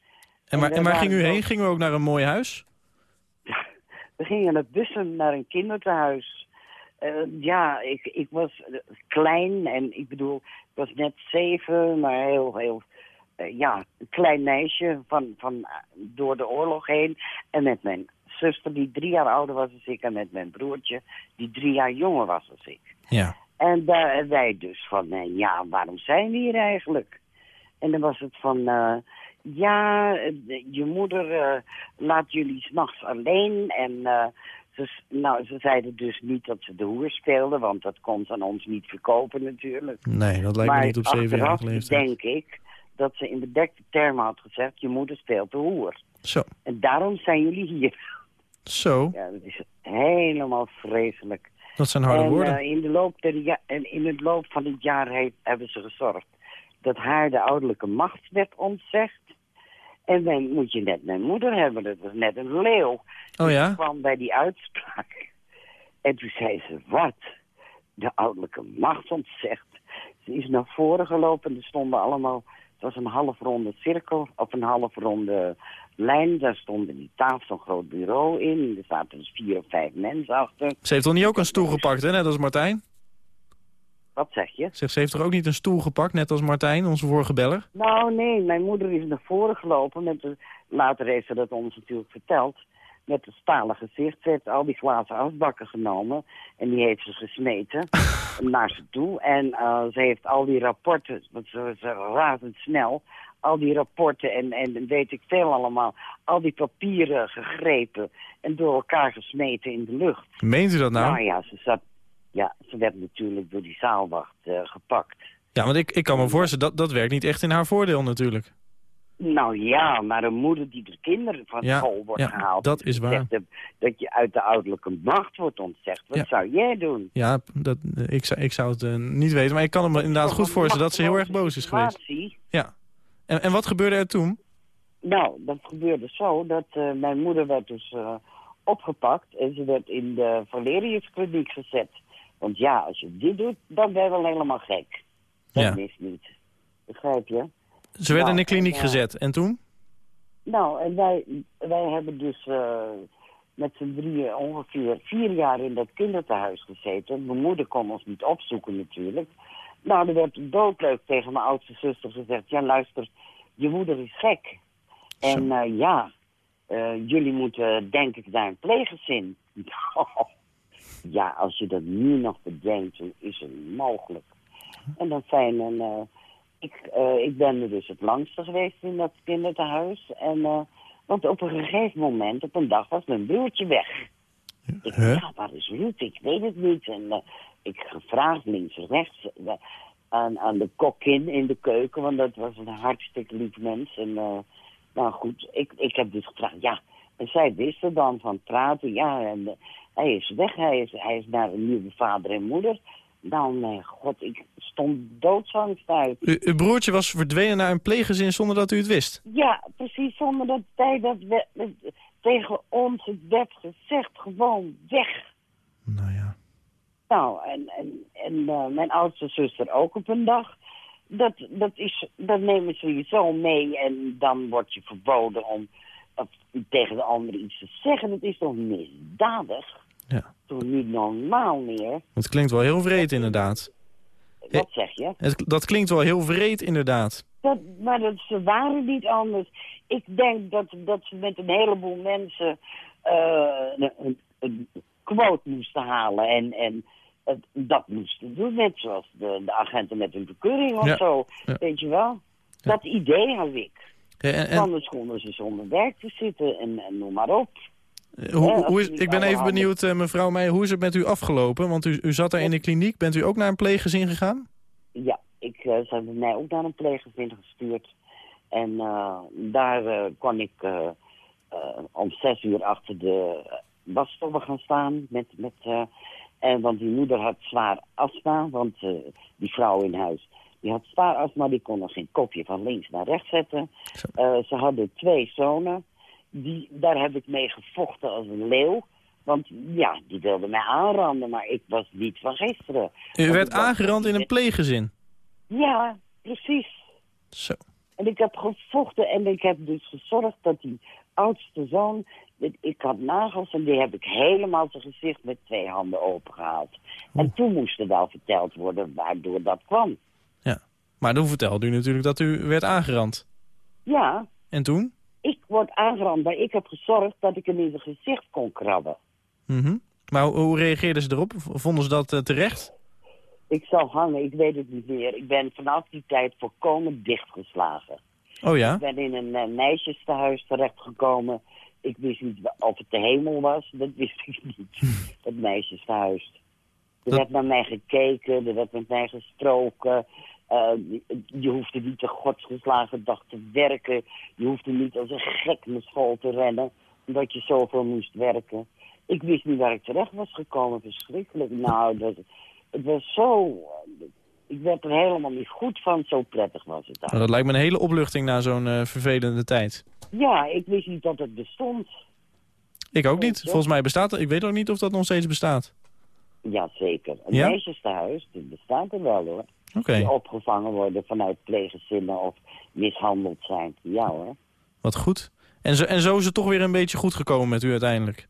En, waar, we en waar ging u heen? ook- Ging u ook naar een mooi huis? We gingen met bussen naar een kinderthuis. Eh, ja, ik, ik was klein en ik bedoel, ik was net zeven, maar heel, heel, ja, een klein meisje van, van eh, door de oorlog heen. En met mijn zuster, die drie jaar ouder was als ik, en met mijn broertje, die drie jaar jonger was als ik. Ja. En daar wij dus van, eh, ja, waarom zijn we hier eigenlijk? En dan was het van, eh, ja, eh, je moeder eh, laat jullie s'nachts alleen. En eh, ze, nou, ze zeiden dus niet dat ze de hoer speelden, want dat kon ze aan ons niet verkopen natuurlijk. Nee, dat lijkt maar me niet op zevenjarige achteraf leeftijd. denk ik dat ze in bedekte termen had gezegd, je moeder speelt de hoer. Zo, En daarom zijn jullie hier. zo. Ja, dat is helemaal vreselijk. Dat zijn harde en, woorden. eh, in, de loop der ja en in het loop van het jaar he- hebben ze gezorgd dat haar de ouderlijke macht werd ontzegd. En dan moet je net mijn moeder hebben, dat was net een leeuw. Oh ja? Die kwam bij die uitspraak. En toen zei ze, wat? De ouderlijke macht ontzegd. Ze is naar voren gelopen en er stonden allemaal... Het was een half ronde cirkel of een half ronde lijn. Daar stond in die tafel zo'n groot bureau in. Er zaten dus vier of vijf mensen achter. Ze heeft toch niet ook een stoel gepakt, hè? Net als Martijn? Wat zeg je? Ze heeft toch ook niet een stoel gepakt, net als Martijn, onze vorige beller? Nou, nee, mijn moeder is naar voren gelopen. Met de, later heeft ze dat ons natuurlijk verteld. Met het stalen gezicht. Ze heeft al die glazen afbakken genomen. En die heeft ze gesmeten naar ze toe. En eh, ze heeft al die rapporten, want ze, ze razendsnel, al die rapporten en, en weet ik veel allemaal, al die papieren gegrepen en door elkaar gesmeten in de lucht. Meent u dat nou? Nou ja, ze zat, ja, ze werd natuurlijk door die zaalwacht eh, gepakt. Ja, want ik, ik kan me voorstellen, dat, dat werkt niet echt in haar voordeel natuurlijk. Nou ja, maar een moeder die de kinderen van Ja, school wordt ja, gehaald. dat is waar. dat- je uit de ouderlijke macht wordt ontzegd. Wat Ja. zou jij doen? Ja, dat, ik, zou, ik zou het eh, niet weten, maar ik kan me inderdaad goed voorstellen dat ze heel erg boos is geweest. Situatie. Ja. En, en wat gebeurde er toen? Nou, dat gebeurde zo dat eh, mijn moeder werd dus eh, opgepakt en ze werd in de Valeriuskliniek gezet. Want ja, als je dit doet, dan ben je wel helemaal gek. Dat is niet. Begrijp je? Ze werd Nou, in de kliniek en, eh, gezet. En toen? Nou, en wij, wij hebben dus eh, met z'n drieën ongeveer vier jaar in dat kinderthuis gezeten. Mijn moeder kon ons niet opzoeken natuurlijk. Nou, er werd doodleuk tegen mijn oudste zuster gezegd... ja, luister, je moeder is gek. En eh, ja, jullie moeten denk ik naar een pleeggezin. ja, als je dat nu nog bedenkt, hoe is het mogelijk? En dan fijn, en, eh, ik, eh, ik ben er dus het langste geweest in dat kinderthuis. En, eh, want op een gegeven moment, op een dag, was mijn broertje weg. Ik Huh? ja, waar is Ruud? Ik weet het niet. En eh, ik gevraagd links en rechts aan, aan de kokkin in de keuken, want dat was een hartstikke lief mens. En nou goed, ik, ik heb dus gevraagd, ja. En zij wist er dan van praten, ja. En hij is weg, hij is, hij is naar een nieuwe vader en moeder. Nou, mijn god, ik stond doodsangst uit. U, uw broertje was verdwenen naar een pleeggezin zonder dat u het wist. Ja, precies, zonder dat hij dat we- tegen ons het werd gezegd, gewoon weg. Nou ja. Nou, en, en, en eh, mijn oudste zuster ook op een dag. Dat, dat, is, dat nemen ze je zo mee en dan word je verboden om of, tegen de ander iets te zeggen. Dat is toch misdadig? Ja. Toch niet normaal meer? Het klinkt wel heel vreed inderdaad. Wat zeg je? Het, dat klinkt wel heel vreed inderdaad. Dat, maar dat, ze waren niet anders. Ik denk dat, dat ze met een heleboel mensen eh, een, een, quote moesten halen. En, en het- dat moesten doen. Net zoals de, de agenten met een bekeuring of Ja, zo. ja. Weet je wel? Dat idee had ik. Ja, en- en- Anders konden ze zonder werk te zitten en, en noem maar op. Eh, Hoe, hoe is, ik ben even benieuwd, eh, mevrouw Meijer, hoe is het met u afgelopen? Want u, u zat daar in de kliniek. Bent u ook naar een pleeggezin gegaan? Ja, ik, eh, ze hebben mij ook naar een pleeggezin gestuurd. En eh, daar eh, kon ik eh, eh, om zes uur achter de wasstobben gaan staan. Met, met, eh, en, want die moeder had zwaar astma, want eh, die vrouw in huis... Die had zwaar astma, die kon nog geen kopje van links naar rechts zetten. Eh, ze hadden twee zonen. Die, daar heb ik mee gevochten als een leeuw. Want ja, die wilden mij aanranden, maar ik was niet van gisteren. U werd aangerand in een pleeggezin. Ja, precies. Zo. En ik heb gevochten en ik heb dus gezorgd dat die oudste zoon... Ik had nagels en die heb ik helemaal zijn gezicht met twee handen opengehaald. En toen moest er wel verteld worden waardoor dat kwam. Ja. Maar toen vertelde u natuurlijk dat u werd aangerand. Ja, En toen? Ik word aangerand, maar ik heb gezorgd dat ik hem in zijn gezicht kon krabben. Mhm. Maar hoe, hoe reageerden ze erop? Vonden ze dat eh, terecht? Ik zal hangen, ik weet het niet meer. Ik ben vanaf die tijd volkomen dichtgeslagen. Oh ja? Ik ben in een uh, meisjestehuis terechtgekomen. Ik wist niet of het de hemel was. Dat wist ik niet. Het meisjestehuis. Er werd naar mij gekeken. Er werd met mij gesproken. Eh, je hoefde niet de godsgeslagen dag te werken. Je hoefde niet als een gek naar school te rennen. Omdat je zoveel moest werken. Ik wist niet waar ik terecht was gekomen. Verschrikkelijk. Nou, dat, het was zo... Ik werd er helemaal niet goed van. Zo prettig was het daar. Nou, dat lijkt me een hele opluchting na zo'n eh, vervelende tijd. Ja, ik wist niet dat het bestond. Ik ook niet. Volgens mij bestaat het. Ik weet ook niet of dat nog steeds bestaat. Jazeker. Een Ja? meisjestehuis, dat bestaat er wel hoor. Die opgevangen worden vanuit pleeggezinnen of mishandeld zijn. Ja hoor. Wat goed. En zo, en zo is het toch weer een beetje goed gekomen met u uiteindelijk.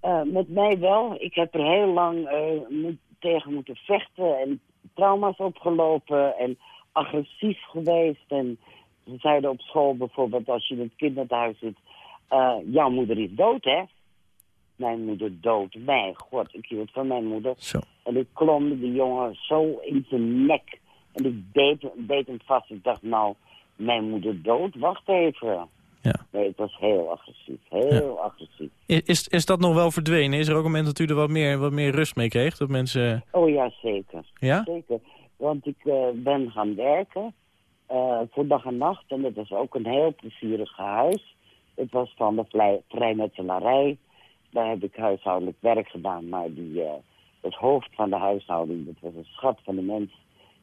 Eh, met mij wel. Ik heb er heel lang eh, moet- tegen moeten vechten en trauma's opgelopen en agressief geweest. En ze zeiden op school bijvoorbeeld als je in het kinderthuis zit, eh, jouw moeder is dood hè? Mijn moeder dood. Mijn god, ik hield van mijn moeder. Zo. En ik klom die jongen zo in zijn nek. En ik beet, beet hem vast. Ik dacht, nou, mijn moeder dood, wacht even. Ja. Nee, het was heel agressief, heel agressief. Is, is dat nog wel verdwenen? Is er ook een moment dat u er wat meer, wat meer rust mee kreeg? Dat mensen... Oh ja, zeker. Ja? Zeker. Want ik eh, ben gaan werken eh, voor dag en nacht. En dat was ook een heel plezierig huis. Het was van de vrij- vrijmetselarij. Daar heb ik huishoudelijk werk gedaan. Maar die, eh, het hoofd van de huishouding, dat was een schat van de mens.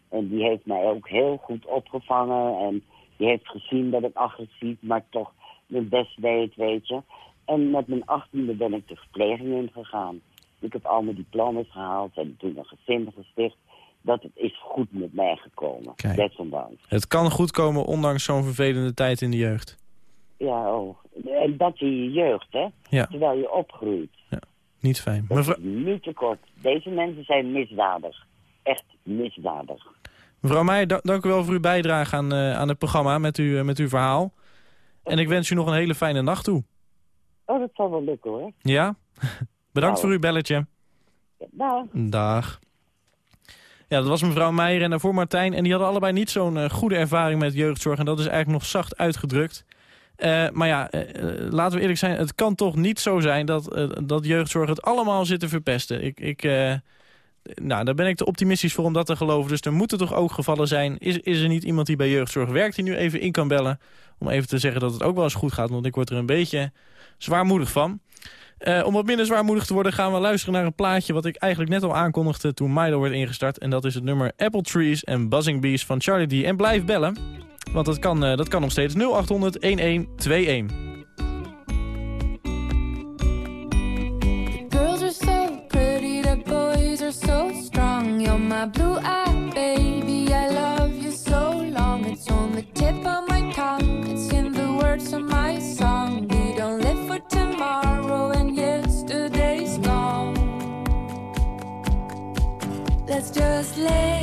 En die heeft mij ook heel goed opgevangen. En die heeft gezien dat ik agressief, maar toch mijn best deed, weet je. En met mijn achttiende ben ik de verpleging ingegaan. Ik heb al mijn diploma's gehaald en toen een gezin gesticht. Dat het is goed met mij gekomen. Desondanks. Het kan goed komen ondanks zo'n vervelende tijd in de jeugd. Ja, oh. En dat in je jeugd, hè? Ja. Terwijl je opgroeit. Niet fijn. Dat Mevrouw, is niet te kort. Deze mensen zijn misdadig. Echt misdadig. mevrouw Meijer, da- dank u wel voor uw bijdrage aan, eh, aan het programma met, u, eh, met uw verhaal. En ik wens u nog een hele fijne nacht toe. Oh, dat zal wel lukken, hoor. Ja? Bedankt Nou. voor uw belletje. Dag. Dag. Ja, dat was mevrouw Meijer en daarvoor Martijn. En die hadden allebei niet zo'n eh, goede ervaring met jeugdzorg. En dat is eigenlijk nog zacht uitgedrukt. Eh, maar ja, eh, eh, laten we eerlijk zijn. Het kan toch niet zo zijn dat, dat jeugdzorg het allemaal zit te verpesten. Ik, ik, nou, daar ben ik te optimistisch voor om dat te geloven. Dus er moeten toch ook gevallen zijn. Is, is er niet iemand die bij jeugdzorg werkt die nu even in kan bellen? Om even te zeggen dat het ook wel eens goed gaat. Want ik word er een beetje zwaarmoedig van. Om wat minder zwaarmoedig te worden gaan we luisteren naar een plaatje... wat ik eigenlijk net al aankondigde toen Milo werd ingestart. En dat is het nummer Apple Trees and Buzzing Bees van Charlie D. En blijf bellen, want dat kan, eh, dat kan nog steeds 0800 1121. Girls are so pretty, the boys are so strong. You're my blue-eyed baby, I love you so long. It's on the tip of my tongue, it's in the words of my song. We don't live for tomorrow, and yesterday's gone. Let's just lay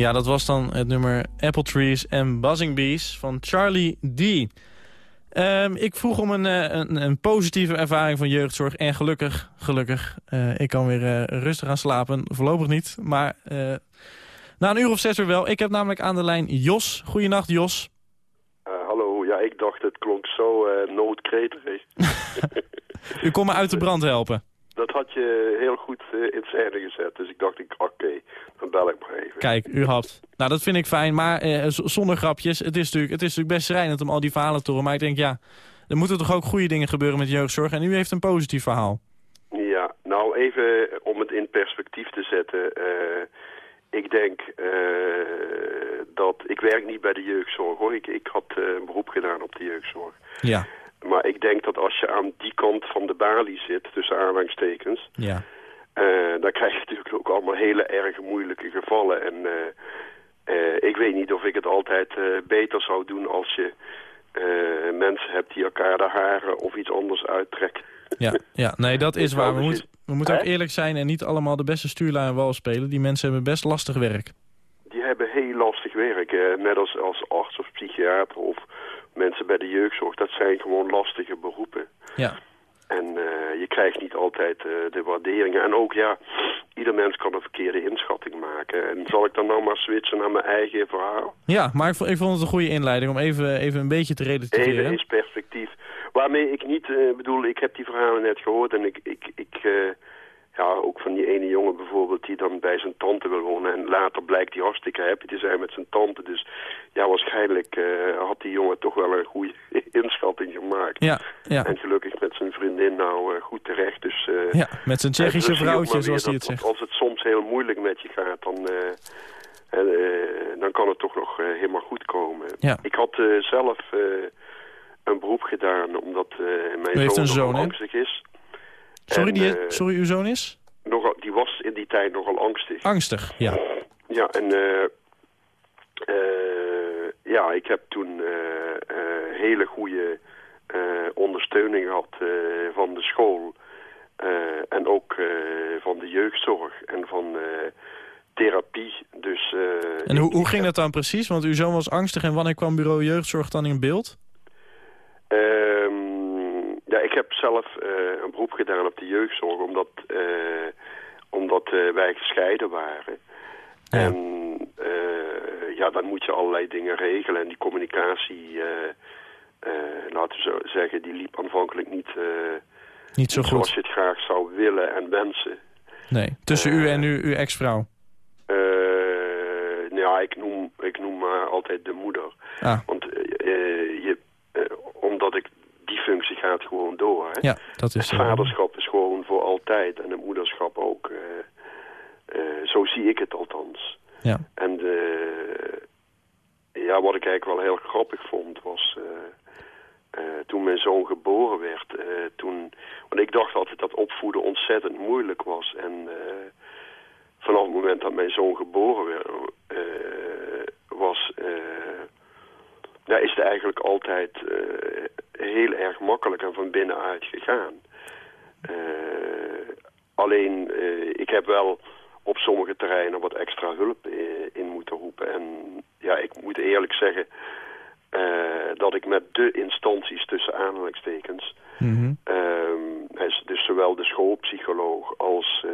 Ja, dat was dan het nummer Apple Trees and Buzzing Bees van Charlie D. Ehm, ik vroeg om een, eh, een, een positieve ervaring van jeugdzorg. En gelukkig, gelukkig, eh, ik kan weer eh, rustig gaan slapen. Voorlopig niet, maar na een uur of zes weer wel. Ik heb namelijk aan de lijn Jos. Goedenacht, Jos. Hallo, ja, ik dacht het klonk zo noodkreterig. U kon me uit de brand helpen. Dat had je heel goed eh, in scène gezet. Dus ik dacht, ik, oké, dan bel ik maar even. Kijk, u had. Nou, dat vind ik fijn. Maar eh, zonder grapjes, het is, natuurlijk, het is natuurlijk best schrijnend om al die verhalen te horen. Maar ik denk, ja, er moeten toch ook goede dingen gebeuren met jeugdzorg. En u heeft een positief verhaal. Ja, nou even om het in perspectief te zetten. eh, ik denk dat... Ik werk niet bij de jeugdzorg hoor. Ik, ik had een beroep gedaan op de jeugdzorg. Ja. Maar ik denk dat als je aan die kant van de balie zit, tussen aanhalingstekens... Ja. eh, dan krijg je natuurlijk ook allemaal hele erg moeilijke gevallen. En eh, eh, ik weet niet of ik het altijd beter zou doen als je mensen hebt die elkaar de haren of iets anders uittrekken. Ja, ja, nee, dat is waar. We, dus moeten we moeten ook eerlijk zijn en niet allemaal de beste stuurlui en wal spelen. Die mensen hebben best lastig werk. Die hebben heel lastig werk. net als, als arts of psychiater of mensen bij de jeugdzorg. Dat zijn gewoon lastige beroepen. Ja. En eh, je krijgt niet altijd eh, de waarderingen. En ook ja, ieder mens kan een verkeerde inschatting maken. En zal ik dan nou maar switchen naar mijn eigen verhaal? Ja, maar ik vond, ik vond het een goede inleiding om even, even een beetje te relativeren. Even eens perspectief. Waarmee ik niet eh, bedoel, ik heb die verhalen net gehoord en ik, ik, ik ja, ook van die ene jongen bijvoorbeeld die dan bij zijn tante wil wonen en later blijkt hij hartstikke happy te zijn met zijn tante. Dus ja, waarschijnlijk eh, had die jongen toch wel een goede inschatting gemaakt. Ja, ja. En gelukkig met zijn vriendin nou eh, goed terecht. Dus, eh, Ja, met zijn Tsjechische ook vrouwtje, zoals hij het zegt. Als het soms heel moeilijk met je gaat, dan, dan kan het toch nog helemaal goed komen. Ja. Ik had zelf een beroep gedaan, omdat mijn zoon, zoon, angstig is. Sorry, En, die, eh, sorry, uw zoon is? nogal, die was in die tijd nogal angstig. Angstig, ja. Ja, en eh, eh, ja, ik heb toen hele goede ondersteuning gehad eh, van de school. en ook van de jeugdzorg en van eh, therapie. Dus, En hoe, hoe ging dat dan precies? Want uw zoon was angstig en wanneer kwam bureau jeugdzorg dan in beeld? Ehm, ik heb zelf eh, een beroep gedaan op de jeugdzorg, omdat, eh, omdat eh, wij gescheiden waren. En ja, dan moet je allerlei dingen regelen. En die communicatie, laten we zo zeggen, die liep aanvankelijk niet, Niet zo zoals goed. je het graag zou willen en wensen. Nee, tussen u en uw, uw ex-vrouw. Nou ja, ik noem, ik noem haar altijd de moeder. Ah. Want je, omdat ik, die functie gaat gewoon door. Hè? Ja, dat is Het zo. vaderschap is gewoon voor altijd en het moederschap ook. eh, eh, zo zie ik het althans. Ja. En de, ja, wat ik eigenlijk wel heel grappig vond was... eh, eh, toen mijn zoon geboren werd, eh, toen... Want ik dacht altijd dat opvoeden ontzettend moeilijk was. En eh, vanaf het moment dat mijn zoon geboren werd, eh, was... ja, is het eigenlijk altijd eh, heel erg makkelijk en van binnenuit gegaan. Eh, alleen, eh, ik heb wel op sommige terreinen wat extra hulp in moeten roepen. En ja, ik moet eerlijk zeggen dat ik met de instanties tussen aanhalingstekens... ehm, dus- dus zowel de schoolpsycholoog als,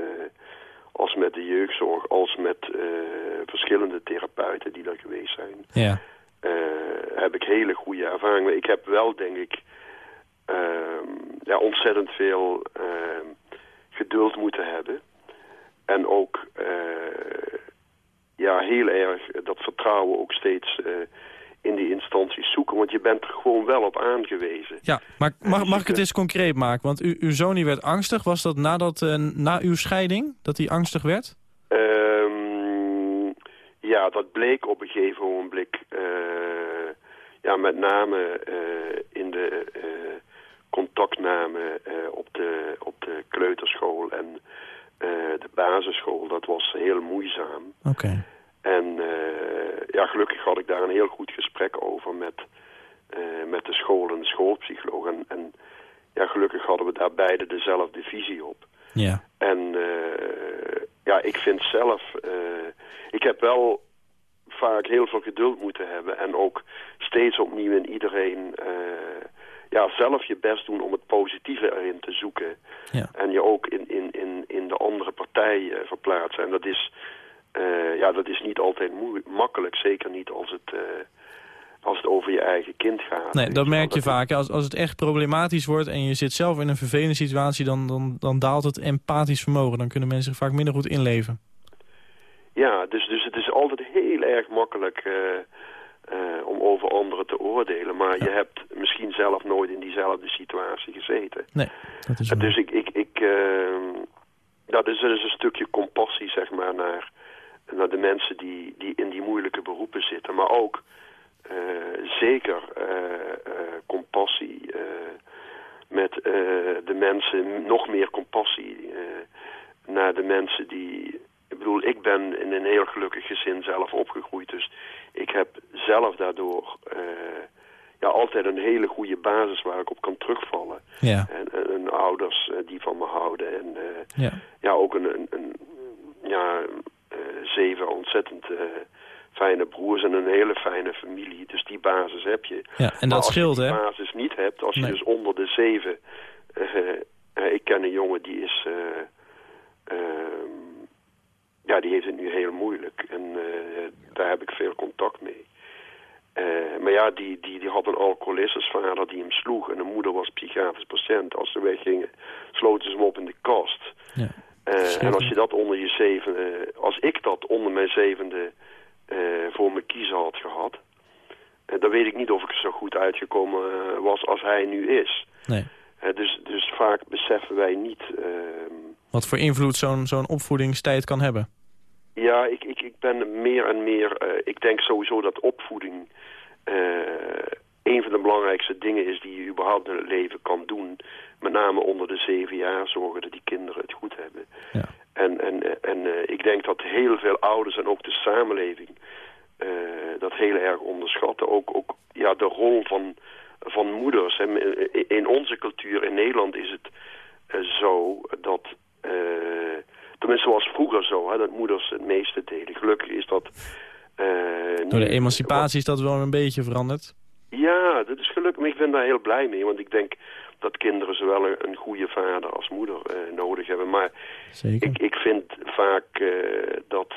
als met de jeugdzorg... als met verschillende therapeuten die er geweest zijn Ja. Eh, heb ik hele goede ervaringen. Ik heb wel, denk ik, ehm, ja, ontzettend veel ehm, geduld moeten hebben. En ook eh, ja, heel erg dat vertrouwen ook steeds eh, in die instanties zoeken. Want je bent er gewoon wel op aangewezen. Ja, maar mag, mag ik het eens concreet maken? Want u, uw zoon die werd angstig. Was dat nadat, na uw scheiding dat hij angstig werd? Ehm, ja, dat bleek op een gegeven ogenblik, eh, ja, met name eh, in de eh, contactname op, de, op de kleuterschool en de basisschool. Dat was heel moeizaam. Oké. En ja, gelukkig had ik daar een heel goed gesprek over met, met de school en de schoolpsycholoog. En, en ja, gelukkig hadden we daar beide dezelfde visie op. Ja. En ja, ik vind zelf... eh, ik heb wel vaak heel veel geduld moeten hebben. En ook steeds opnieuw in iedereen... eh, ja, zelf je best doen om het positieve erin te zoeken. Ja. En je ook in, in, in, in de andere partij eh, verplaatsen. En dat is, ja, dat is niet altijd makkelijk. Zeker niet als het, als het over je eigen kind gaat. Nee, dat merk je vaak. Als, als het echt problematisch wordt en je zit zelf in een vervelende situatie... Dan, dan, dan daalt het empathisch vermogen. Dan kunnen mensen zich vaak minder goed inleven. Ja, dus, dus het is altijd heel erg makkelijk eh, eh, om over anderen te oordelen. Maar je hebt misschien zelf nooit in diezelfde situatie gezeten. Nee, dat is Uh, dus ik, ik, ik uh, ja, dus er is een stukje compassie, zeg maar, naar, naar de mensen die, die in die moeilijke beroepen zitten. Maar ook zeker uh, compassie met de mensen, nog meer compassie naar de mensen die... Ik bedoel, ik ben in een heel gelukkig gezin zelf opgegroeid, dus ik heb zelf daardoor ja, altijd een hele goede basis waar ik op kan terugvallen. Ja. En, en, en ouders die van me houden. En uh, ja. ja, ook een, een, een ja, uh, zeven ontzettend fijne broers en een hele fijne familie. Dus die basis heb je. Ja, en dat scheelt, hè? Als je die basis niet hebt, als je dus onder de zeven... eh, ik ken een jongen die is... ehm, ja, die heeft het nu heel moeilijk. En daar heb ik veel contact mee. Uh, maar ja, die, die, die had een alcoholismusvader die hem sloeg. En de moeder was psychiatrisch patiënt. Als ze weggingen, sloten ze hem op in de kast. Ja. Uh, en als je dat onder je zevende... Als ik dat onder mijn zevende voor mijn kiezen had gehad... dan weet ik niet of ik er zo goed uitgekomen was als hij nu is. Nee. dus, dus vaak beseffen wij niet... ehm, Wat voor invloed zo'n zo'n opvoedingstijd kan hebben. Ja, ik, ik, ik ben meer en meer... Uh, ik denk sowieso dat opvoeding uh, een van de belangrijkste dingen is die je überhaupt in het leven kan doen. Met name onder de zeven jaar zorgen dat die kinderen het goed hebben. Ja. En, en, en uh, ik denk dat heel veel ouders en ook de samenleving dat heel erg onderschatten. Ook, ook ja, de rol van, van moeders. En in onze cultuur in Nederland is het zo dat... Tenminste was vroeger zo, hè, dat moeders het meeste deden. Gelukkig is dat... Door de emancipatie is dat wel een beetje veranderd? Ja, dat is gelukkig. Maar ik ben daar heel blij mee. Want ik denk dat kinderen zowel een, een goede vader als moeder uh, nodig hebben. Maar Zeker. Ik, ik vind vaak uh, dat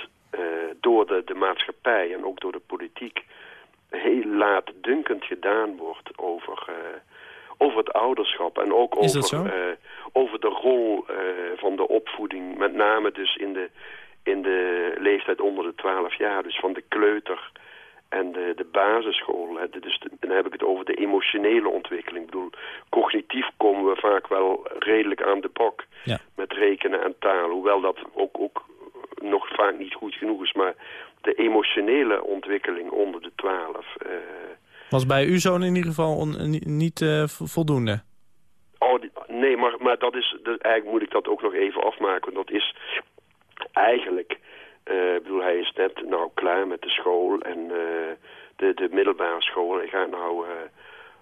door de, de maatschappij en ook door de politiek... heel laatdunkend gedaan wordt over over het ouderschap en ook over, over de rol van de opvoeding. Met name dus in de, in de leeftijd onder de 12 jaar. Dus van de kleuter en de, de basisschool. Hè. Dus de, dan heb ik het over de emotionele ontwikkeling. Ik bedoel, cognitief komen we vaak wel redelijk aan de bak. Ja. Met rekenen en taal. Hoewel dat ook, ook nog vaak niet goed genoeg is. Maar de emotionele ontwikkeling onder de 12... Uh, was bij uw zoon in ieder geval on, niet uh, voldoende? Oh, nee, maar, maar dat is, dat, eigenlijk moet ik dat ook nog even afmaken. Dat is eigenlijk, ik bedoel, hij is net nou klaar met de school en uh, de, de middelbare school. Hij gaat nou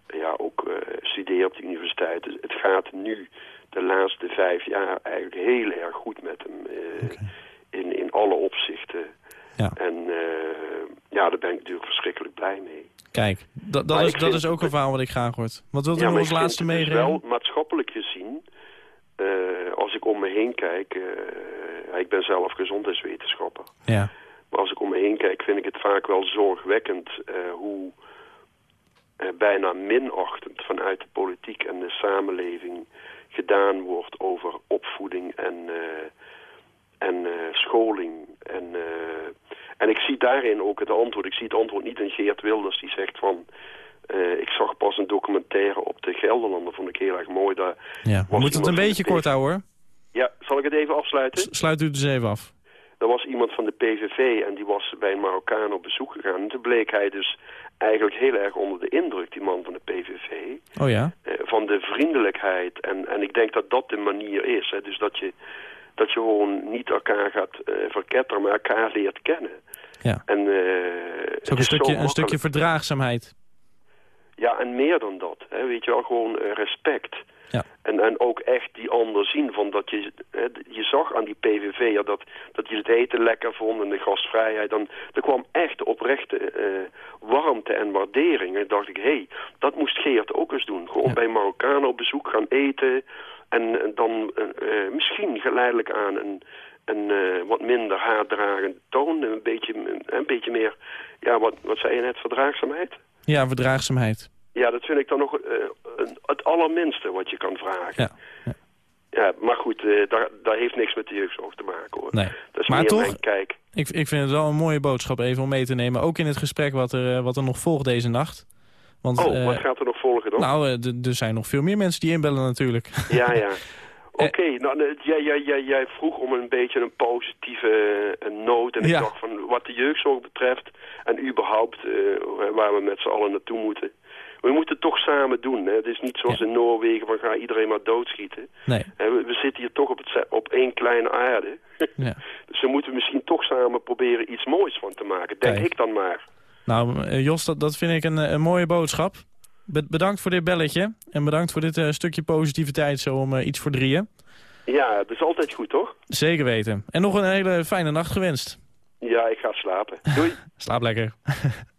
ja, ook studeren op de universiteit. Dus het gaat nu de laatste vijf jaar eigenlijk heel erg goed met hem. Okay. in, in alle opzichten. Ja. En ja, daar ben ik natuurlijk verschrikkelijk blij mee. Kijk, dat, dat, is, dat is ook een verhaal wat ik graag hoort. Wat wilt u ja, als laatste dus meegeven? wel maatschappelijk gezien, uh, als ik om me heen kijk... Uh, ik ben zelf gezondheidswetenschapper. Ja. Maar als ik om me heen kijk, vind ik het vaak wel zorgwekkend... Uh, hoe bijna minachtend vanuit de politiek en de samenleving gedaan wordt over opvoeding en, en scholing. En... En ik zie daarin ook het antwoord. Ik zie het antwoord niet in Geert Wilders die zegt van... Uh, ik zag pas een documentaire op de Gelderlander, vond ik heel erg mooi. Daar ja, we moeten het een beetje kort houden hoor. Ja, zal ik het even afsluiten? S sluit u het dus even af. Er was iemand van de PVV en die was bij een Marokkaan op bezoek gegaan. En toen bleek hij dus eigenlijk heel erg onder de indruk, die man van de PVV. Oh ja? Uh, van de vriendelijkheid. En, en ik denk dat dat de manier is. Hè? Dus dat je dat je gewoon niet elkaar gaat uh, verketteren, maar elkaar leert kennen. Ja. En, uh, het is ook een, stukje, een stukje verdraagzaamheid. Ja, en meer dan dat. Hè, weet je wel, gewoon respect. Ja. En, en ook echt die ander zien. Van dat je, hè, je zag aan die PVV ja, dat, dat je het eten lekker vond en de gastvrijheid. Dan, er kwam echt oprechte uh, warmte en waardering. En dacht ik, hé, hey, dat moest Geert ook eens doen. Gewoon ja. bij Marokkanen op bezoek gaan eten. En dan uh, misschien geleidelijk aan een, een wat minder haatdragende toon. Een beetje, een beetje meer, ja, wat, wat zei je net, verdraagzaamheid? Ja, verdraagzaamheid. Ja, dat vind ik dan nog eh, het allerminste wat je kan vragen. Ja. Ja, maar goed, eh, daar, daar heeft niks met de jeugdzorg te maken hoor. Nee. Dat is Maar meer toch- mijn kijk. Ik, ik vind het wel een mooie boodschap even om mee te nemen. Ook in het gesprek wat er, eh, wat er nog volgt deze nacht. Want, Oh, wat gaat er nog volgen dan? Nou, er zijn nog veel meer mensen die inbellen natuurlijk. Ja, ja. Oké, nou, jij, jij, jij, jij vroeg om een beetje een positieve noot. En ik Ja. dacht van wat de jeugdzorg betreft en überhaupt waar we met z'n allen naartoe moeten. We moeten het toch samen doen. Hè. Het is niet zoals in Noorwegen, van ga iedereen maar doodschieten. Nee. We, we zitten hier toch op, het, op één kleine aarde. Ja. Dus we moeten misschien toch samen proberen iets moois van te maken. Denk Kijk. ik dan maar. Nou, eh, Jos, dat, dat vind ik een, eh, een mooie boodschap. Be- bedankt voor dit belletje. En bedankt voor dit eh, stukje positiviteit zo om iets voor drieën. Ja, dat is altijd goed, toch? Zeker weten. En nog een hele fijne nacht gewenst. Ja, ik ga slapen. Doei. Slaap lekker.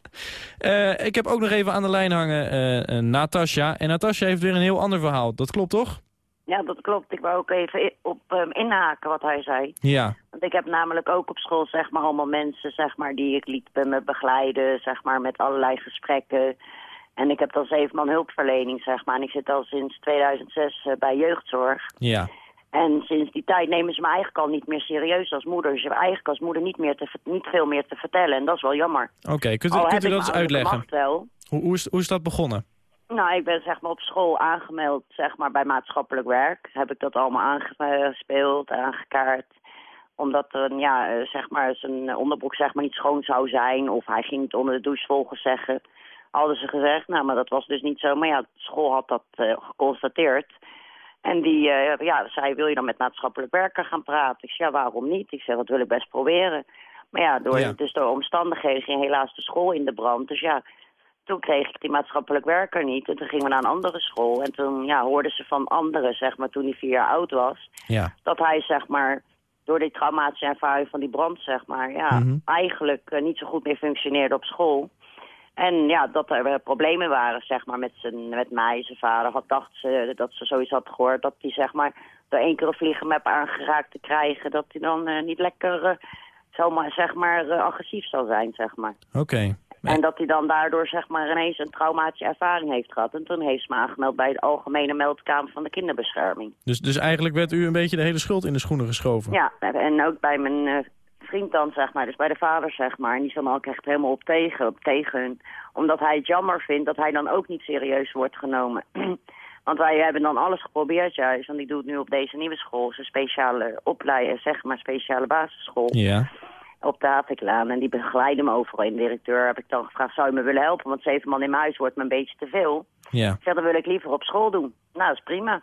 Eh, ik heb ook nog even aan de lijn hangen eh, Natasja. En Natasja heeft weer een heel ander verhaal. Dat klopt toch? Ja, dat klopt. Ik wou ook even op hem inhaken wat hij zei. Ja. Want ik heb namelijk ook op school zeg maar allemaal mensen zeg maar, die ik liet me begeleiden, zeg maar, met allerlei gesprekken. En ik heb dan zeven man hulpverlening, zeg maar. En ik zit al sinds 2006 eh, bij jeugdzorg. Ja. En sinds die tijd nemen ze me eigenlijk al niet meer serieus als moeder. Dus eigenlijk als moeder niet, meer te, niet veel meer te vertellen. En dat is wel jammer. Oké, kunt u, Al kunt u dat eens uitleggen? wel. Hoe, hoe, is, hoe is dat begonnen? Nou, ik ben zeg maar op school aangemeld zeg maar, bij maatschappelijk werk. Heb ik dat allemaal aangespeeld, aangekaart. Omdat er een, ja, eh, zeg maar, zijn onderbroek zeg maar, niet schoon zou zijn. Of hij ging het onder de douche volgens zeggen. Hadden ze gezegd, nou, maar dat was dus niet zo. Maar ja, school had dat eh, geconstateerd. En die eh, ja, zei, wil je dan met maatschappelijk werker gaan praten? Ik zei, ja, waarom niet? Ik zeg, dat wil ik best proberen. Maar ja, door, Ja. dus door omstandigheden ging helaas de school in de brand. Dus ja, toen kreeg ik die maatschappelijk werker niet. En toen gingen we naar een andere school. En toen ja, hoorden ze van anderen, zeg maar, toen hij vier jaar oud was... Ja. dat hij, zeg maar, door die traumatische ervaring van die brand, zeg maar... ja, Mhm. eigenlijk eh, niet zo goed meer functioneerde op school. En ja, dat er problemen waren, zeg maar, met, zijn, met mij. Zijn vader had dacht ze, dat ze zoiets had gehoord... dat hij, zeg maar, door één keer een vliegenmap aangeraakt te krijgen... dat hij dan eh, niet lekker, eh, zomaar, zeg maar, eh, agressief zal zijn, zeg maar. Oké. En dat hij dan daardoor zeg maar ineens een traumatische ervaring heeft gehad. En toen heeft ze me aangemeld bij de Algemene Meldkamer van de Kinderbescherming. Dus, dus eigenlijk werd u een beetje de hele schuld in de schoenen geschoven? Ja, en ook bij mijn vriend dan, zeg maar, dus bij de vader, zeg maar. En die is dan ook echt helemaal op tegen, op tegen hun. Omdat hij het jammer vindt dat hij dan ook niet serieus wordt genomen. Want wij hebben dan alles geprobeerd juist. Want ik doe het nu op deze nieuwe school. Zo'n speciale opleiding, zeg maar, speciale basisschool. Ja. Op de Haviklaan. En die begeleiden me overal. En de directeur heb ik dan gevraagd, zou je me willen helpen? Want zeven man in mijn huis wordt me een beetje te veel. Ja. Ik zeg, dan wil ik liever op school doen. Nou, dat is prima.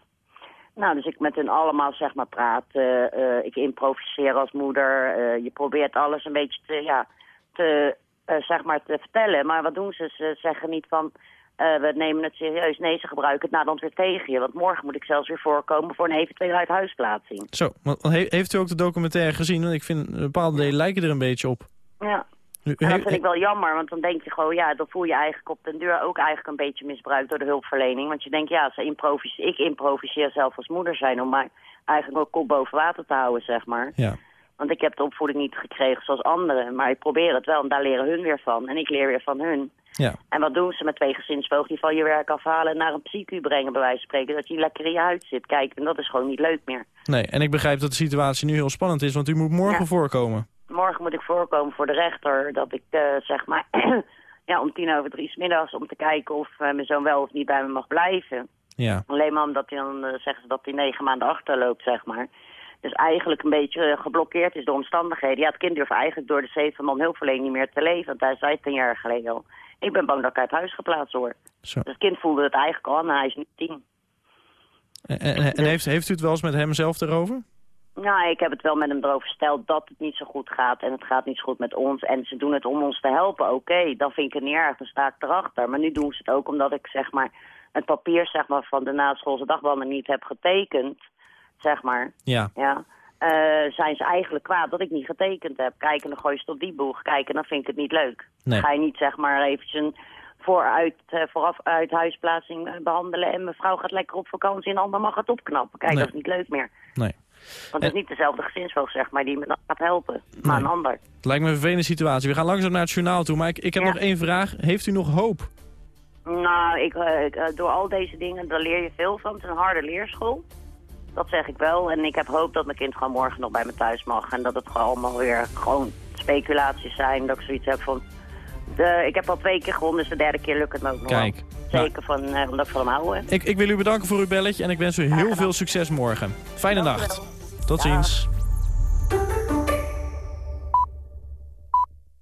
Nou, dus ik met hun allemaal zeg maar praat. eh, ik improviseer als moeder. eh, je probeert alles een beetje te, ja, te, eh, zeg maar te vertellen. Maar wat doen ze? Ze zeggen niet van, we nemen het serieus. Nee, ze gebruiken het naderhand weer tegen je. Want morgen moet ik zelfs weer voorkomen voor een eventuele uithuisplaatsing. Zo, want heeft u ook de documentaire gezien? Want ik vind bepaalde delen lijken er een beetje op. Ja. En dat vind ik wel jammer, want dan denk je gewoon, ja, dan voel je eigenlijk op den duur ook eigenlijk een beetje misbruikt door de hulpverlening. Want je denkt, ja, ze ik improviseer zelf als moeder zijn om mij eigenlijk ook kop boven water te houden, zeg maar. Ja. Want ik heb de opvoeding niet gekregen zoals anderen, maar ik probeer het wel en daar leren hun weer van. En ik leer weer van hun. Ja. En wat doen ze met twee gezinsvoogd die van je werk afhalen en naar een psychu brengen, bij wijze van spreken, dat je lekker in je huid zit. Kijk, en dat is gewoon niet leuk meer. Nee, en ik begrijp dat de situatie nu heel spannend is, want u moet morgen Ja. voorkomen. Morgen moet ik voorkomen voor de rechter dat ik eh, zeg maar ja, om tien over drie 's middags om te kijken of eh, mijn zoon wel of niet bij me mag blijven. Ja. Alleen maar omdat hij dan eh, zeggen ze dat hij negen maanden achterloopt, zeg maar. Dus eigenlijk een beetje geblokkeerd is door omstandigheden. Ja, het kind durft eigenlijk door de zeven man hulpverlening niet meer te leven. Want hij zei tien jaar geleden al. Ik ben bang dat ik uit huis geplaatst word. Zo. Dus het kind voelde het eigenlijk al en hij is nu tien. En, en, en heeft, heeft u het wel eens met hem zelf erover? Nou, ik heb het wel met hem erover gesteld dat het niet zo goed gaat. En het gaat niet zo goed met ons. En ze doen het om ons te helpen. Oké, dan vind ik het niet erg. Dan sta ik erachter. Maar nu doen ze het ook omdat ik zeg maar het papier zeg maar, van de naschoolse dagwandeling niet heb getekend. Zeg maar. Ja. Ja. eh, zijn ze eigenlijk kwaad dat ik niet getekend heb. Kijk, en dan gooi je het op die boeg. Kijk, en dan vind ik het niet leuk. Nee. Ga je niet zeg maar eventjes een vooruit, eh, vooraf uit huisplaatsing eh, behandelen... en mevrouw gaat lekker op vakantie en ander mag het opknappen. Kijk, Nee. dat is niet leuk meer. Nee. Want het is niet dezelfde gezinsvoogd, zeg maar, die me gaat helpen. Maar een ander. Het lijkt me een vervelende situatie. We gaan langzaam naar het journaal toe, maar ik, ik heb nog één vraag. Heeft u nog hoop? Nou, ik, eh, eh, door al deze dingen, daar leer je veel van. Het is een harde leerschool. Dat zeg ik wel. En ik heb hoop dat mijn kind gewoon morgen nog bij me thuis mag. En dat het gewoon allemaal weer gewoon speculaties zijn. Dat ik zoiets heb van... De, ik heb al twee keer gewonnen, dus de derde keer lukt het me ook nog Kijk. wel. Zeker van, eh, omdat ik van hem hou. hè. Ik, ik wil u bedanken voor uw belletje en ik wens u heel veel succes morgen. Fijne nacht. Tot Dag. ziens.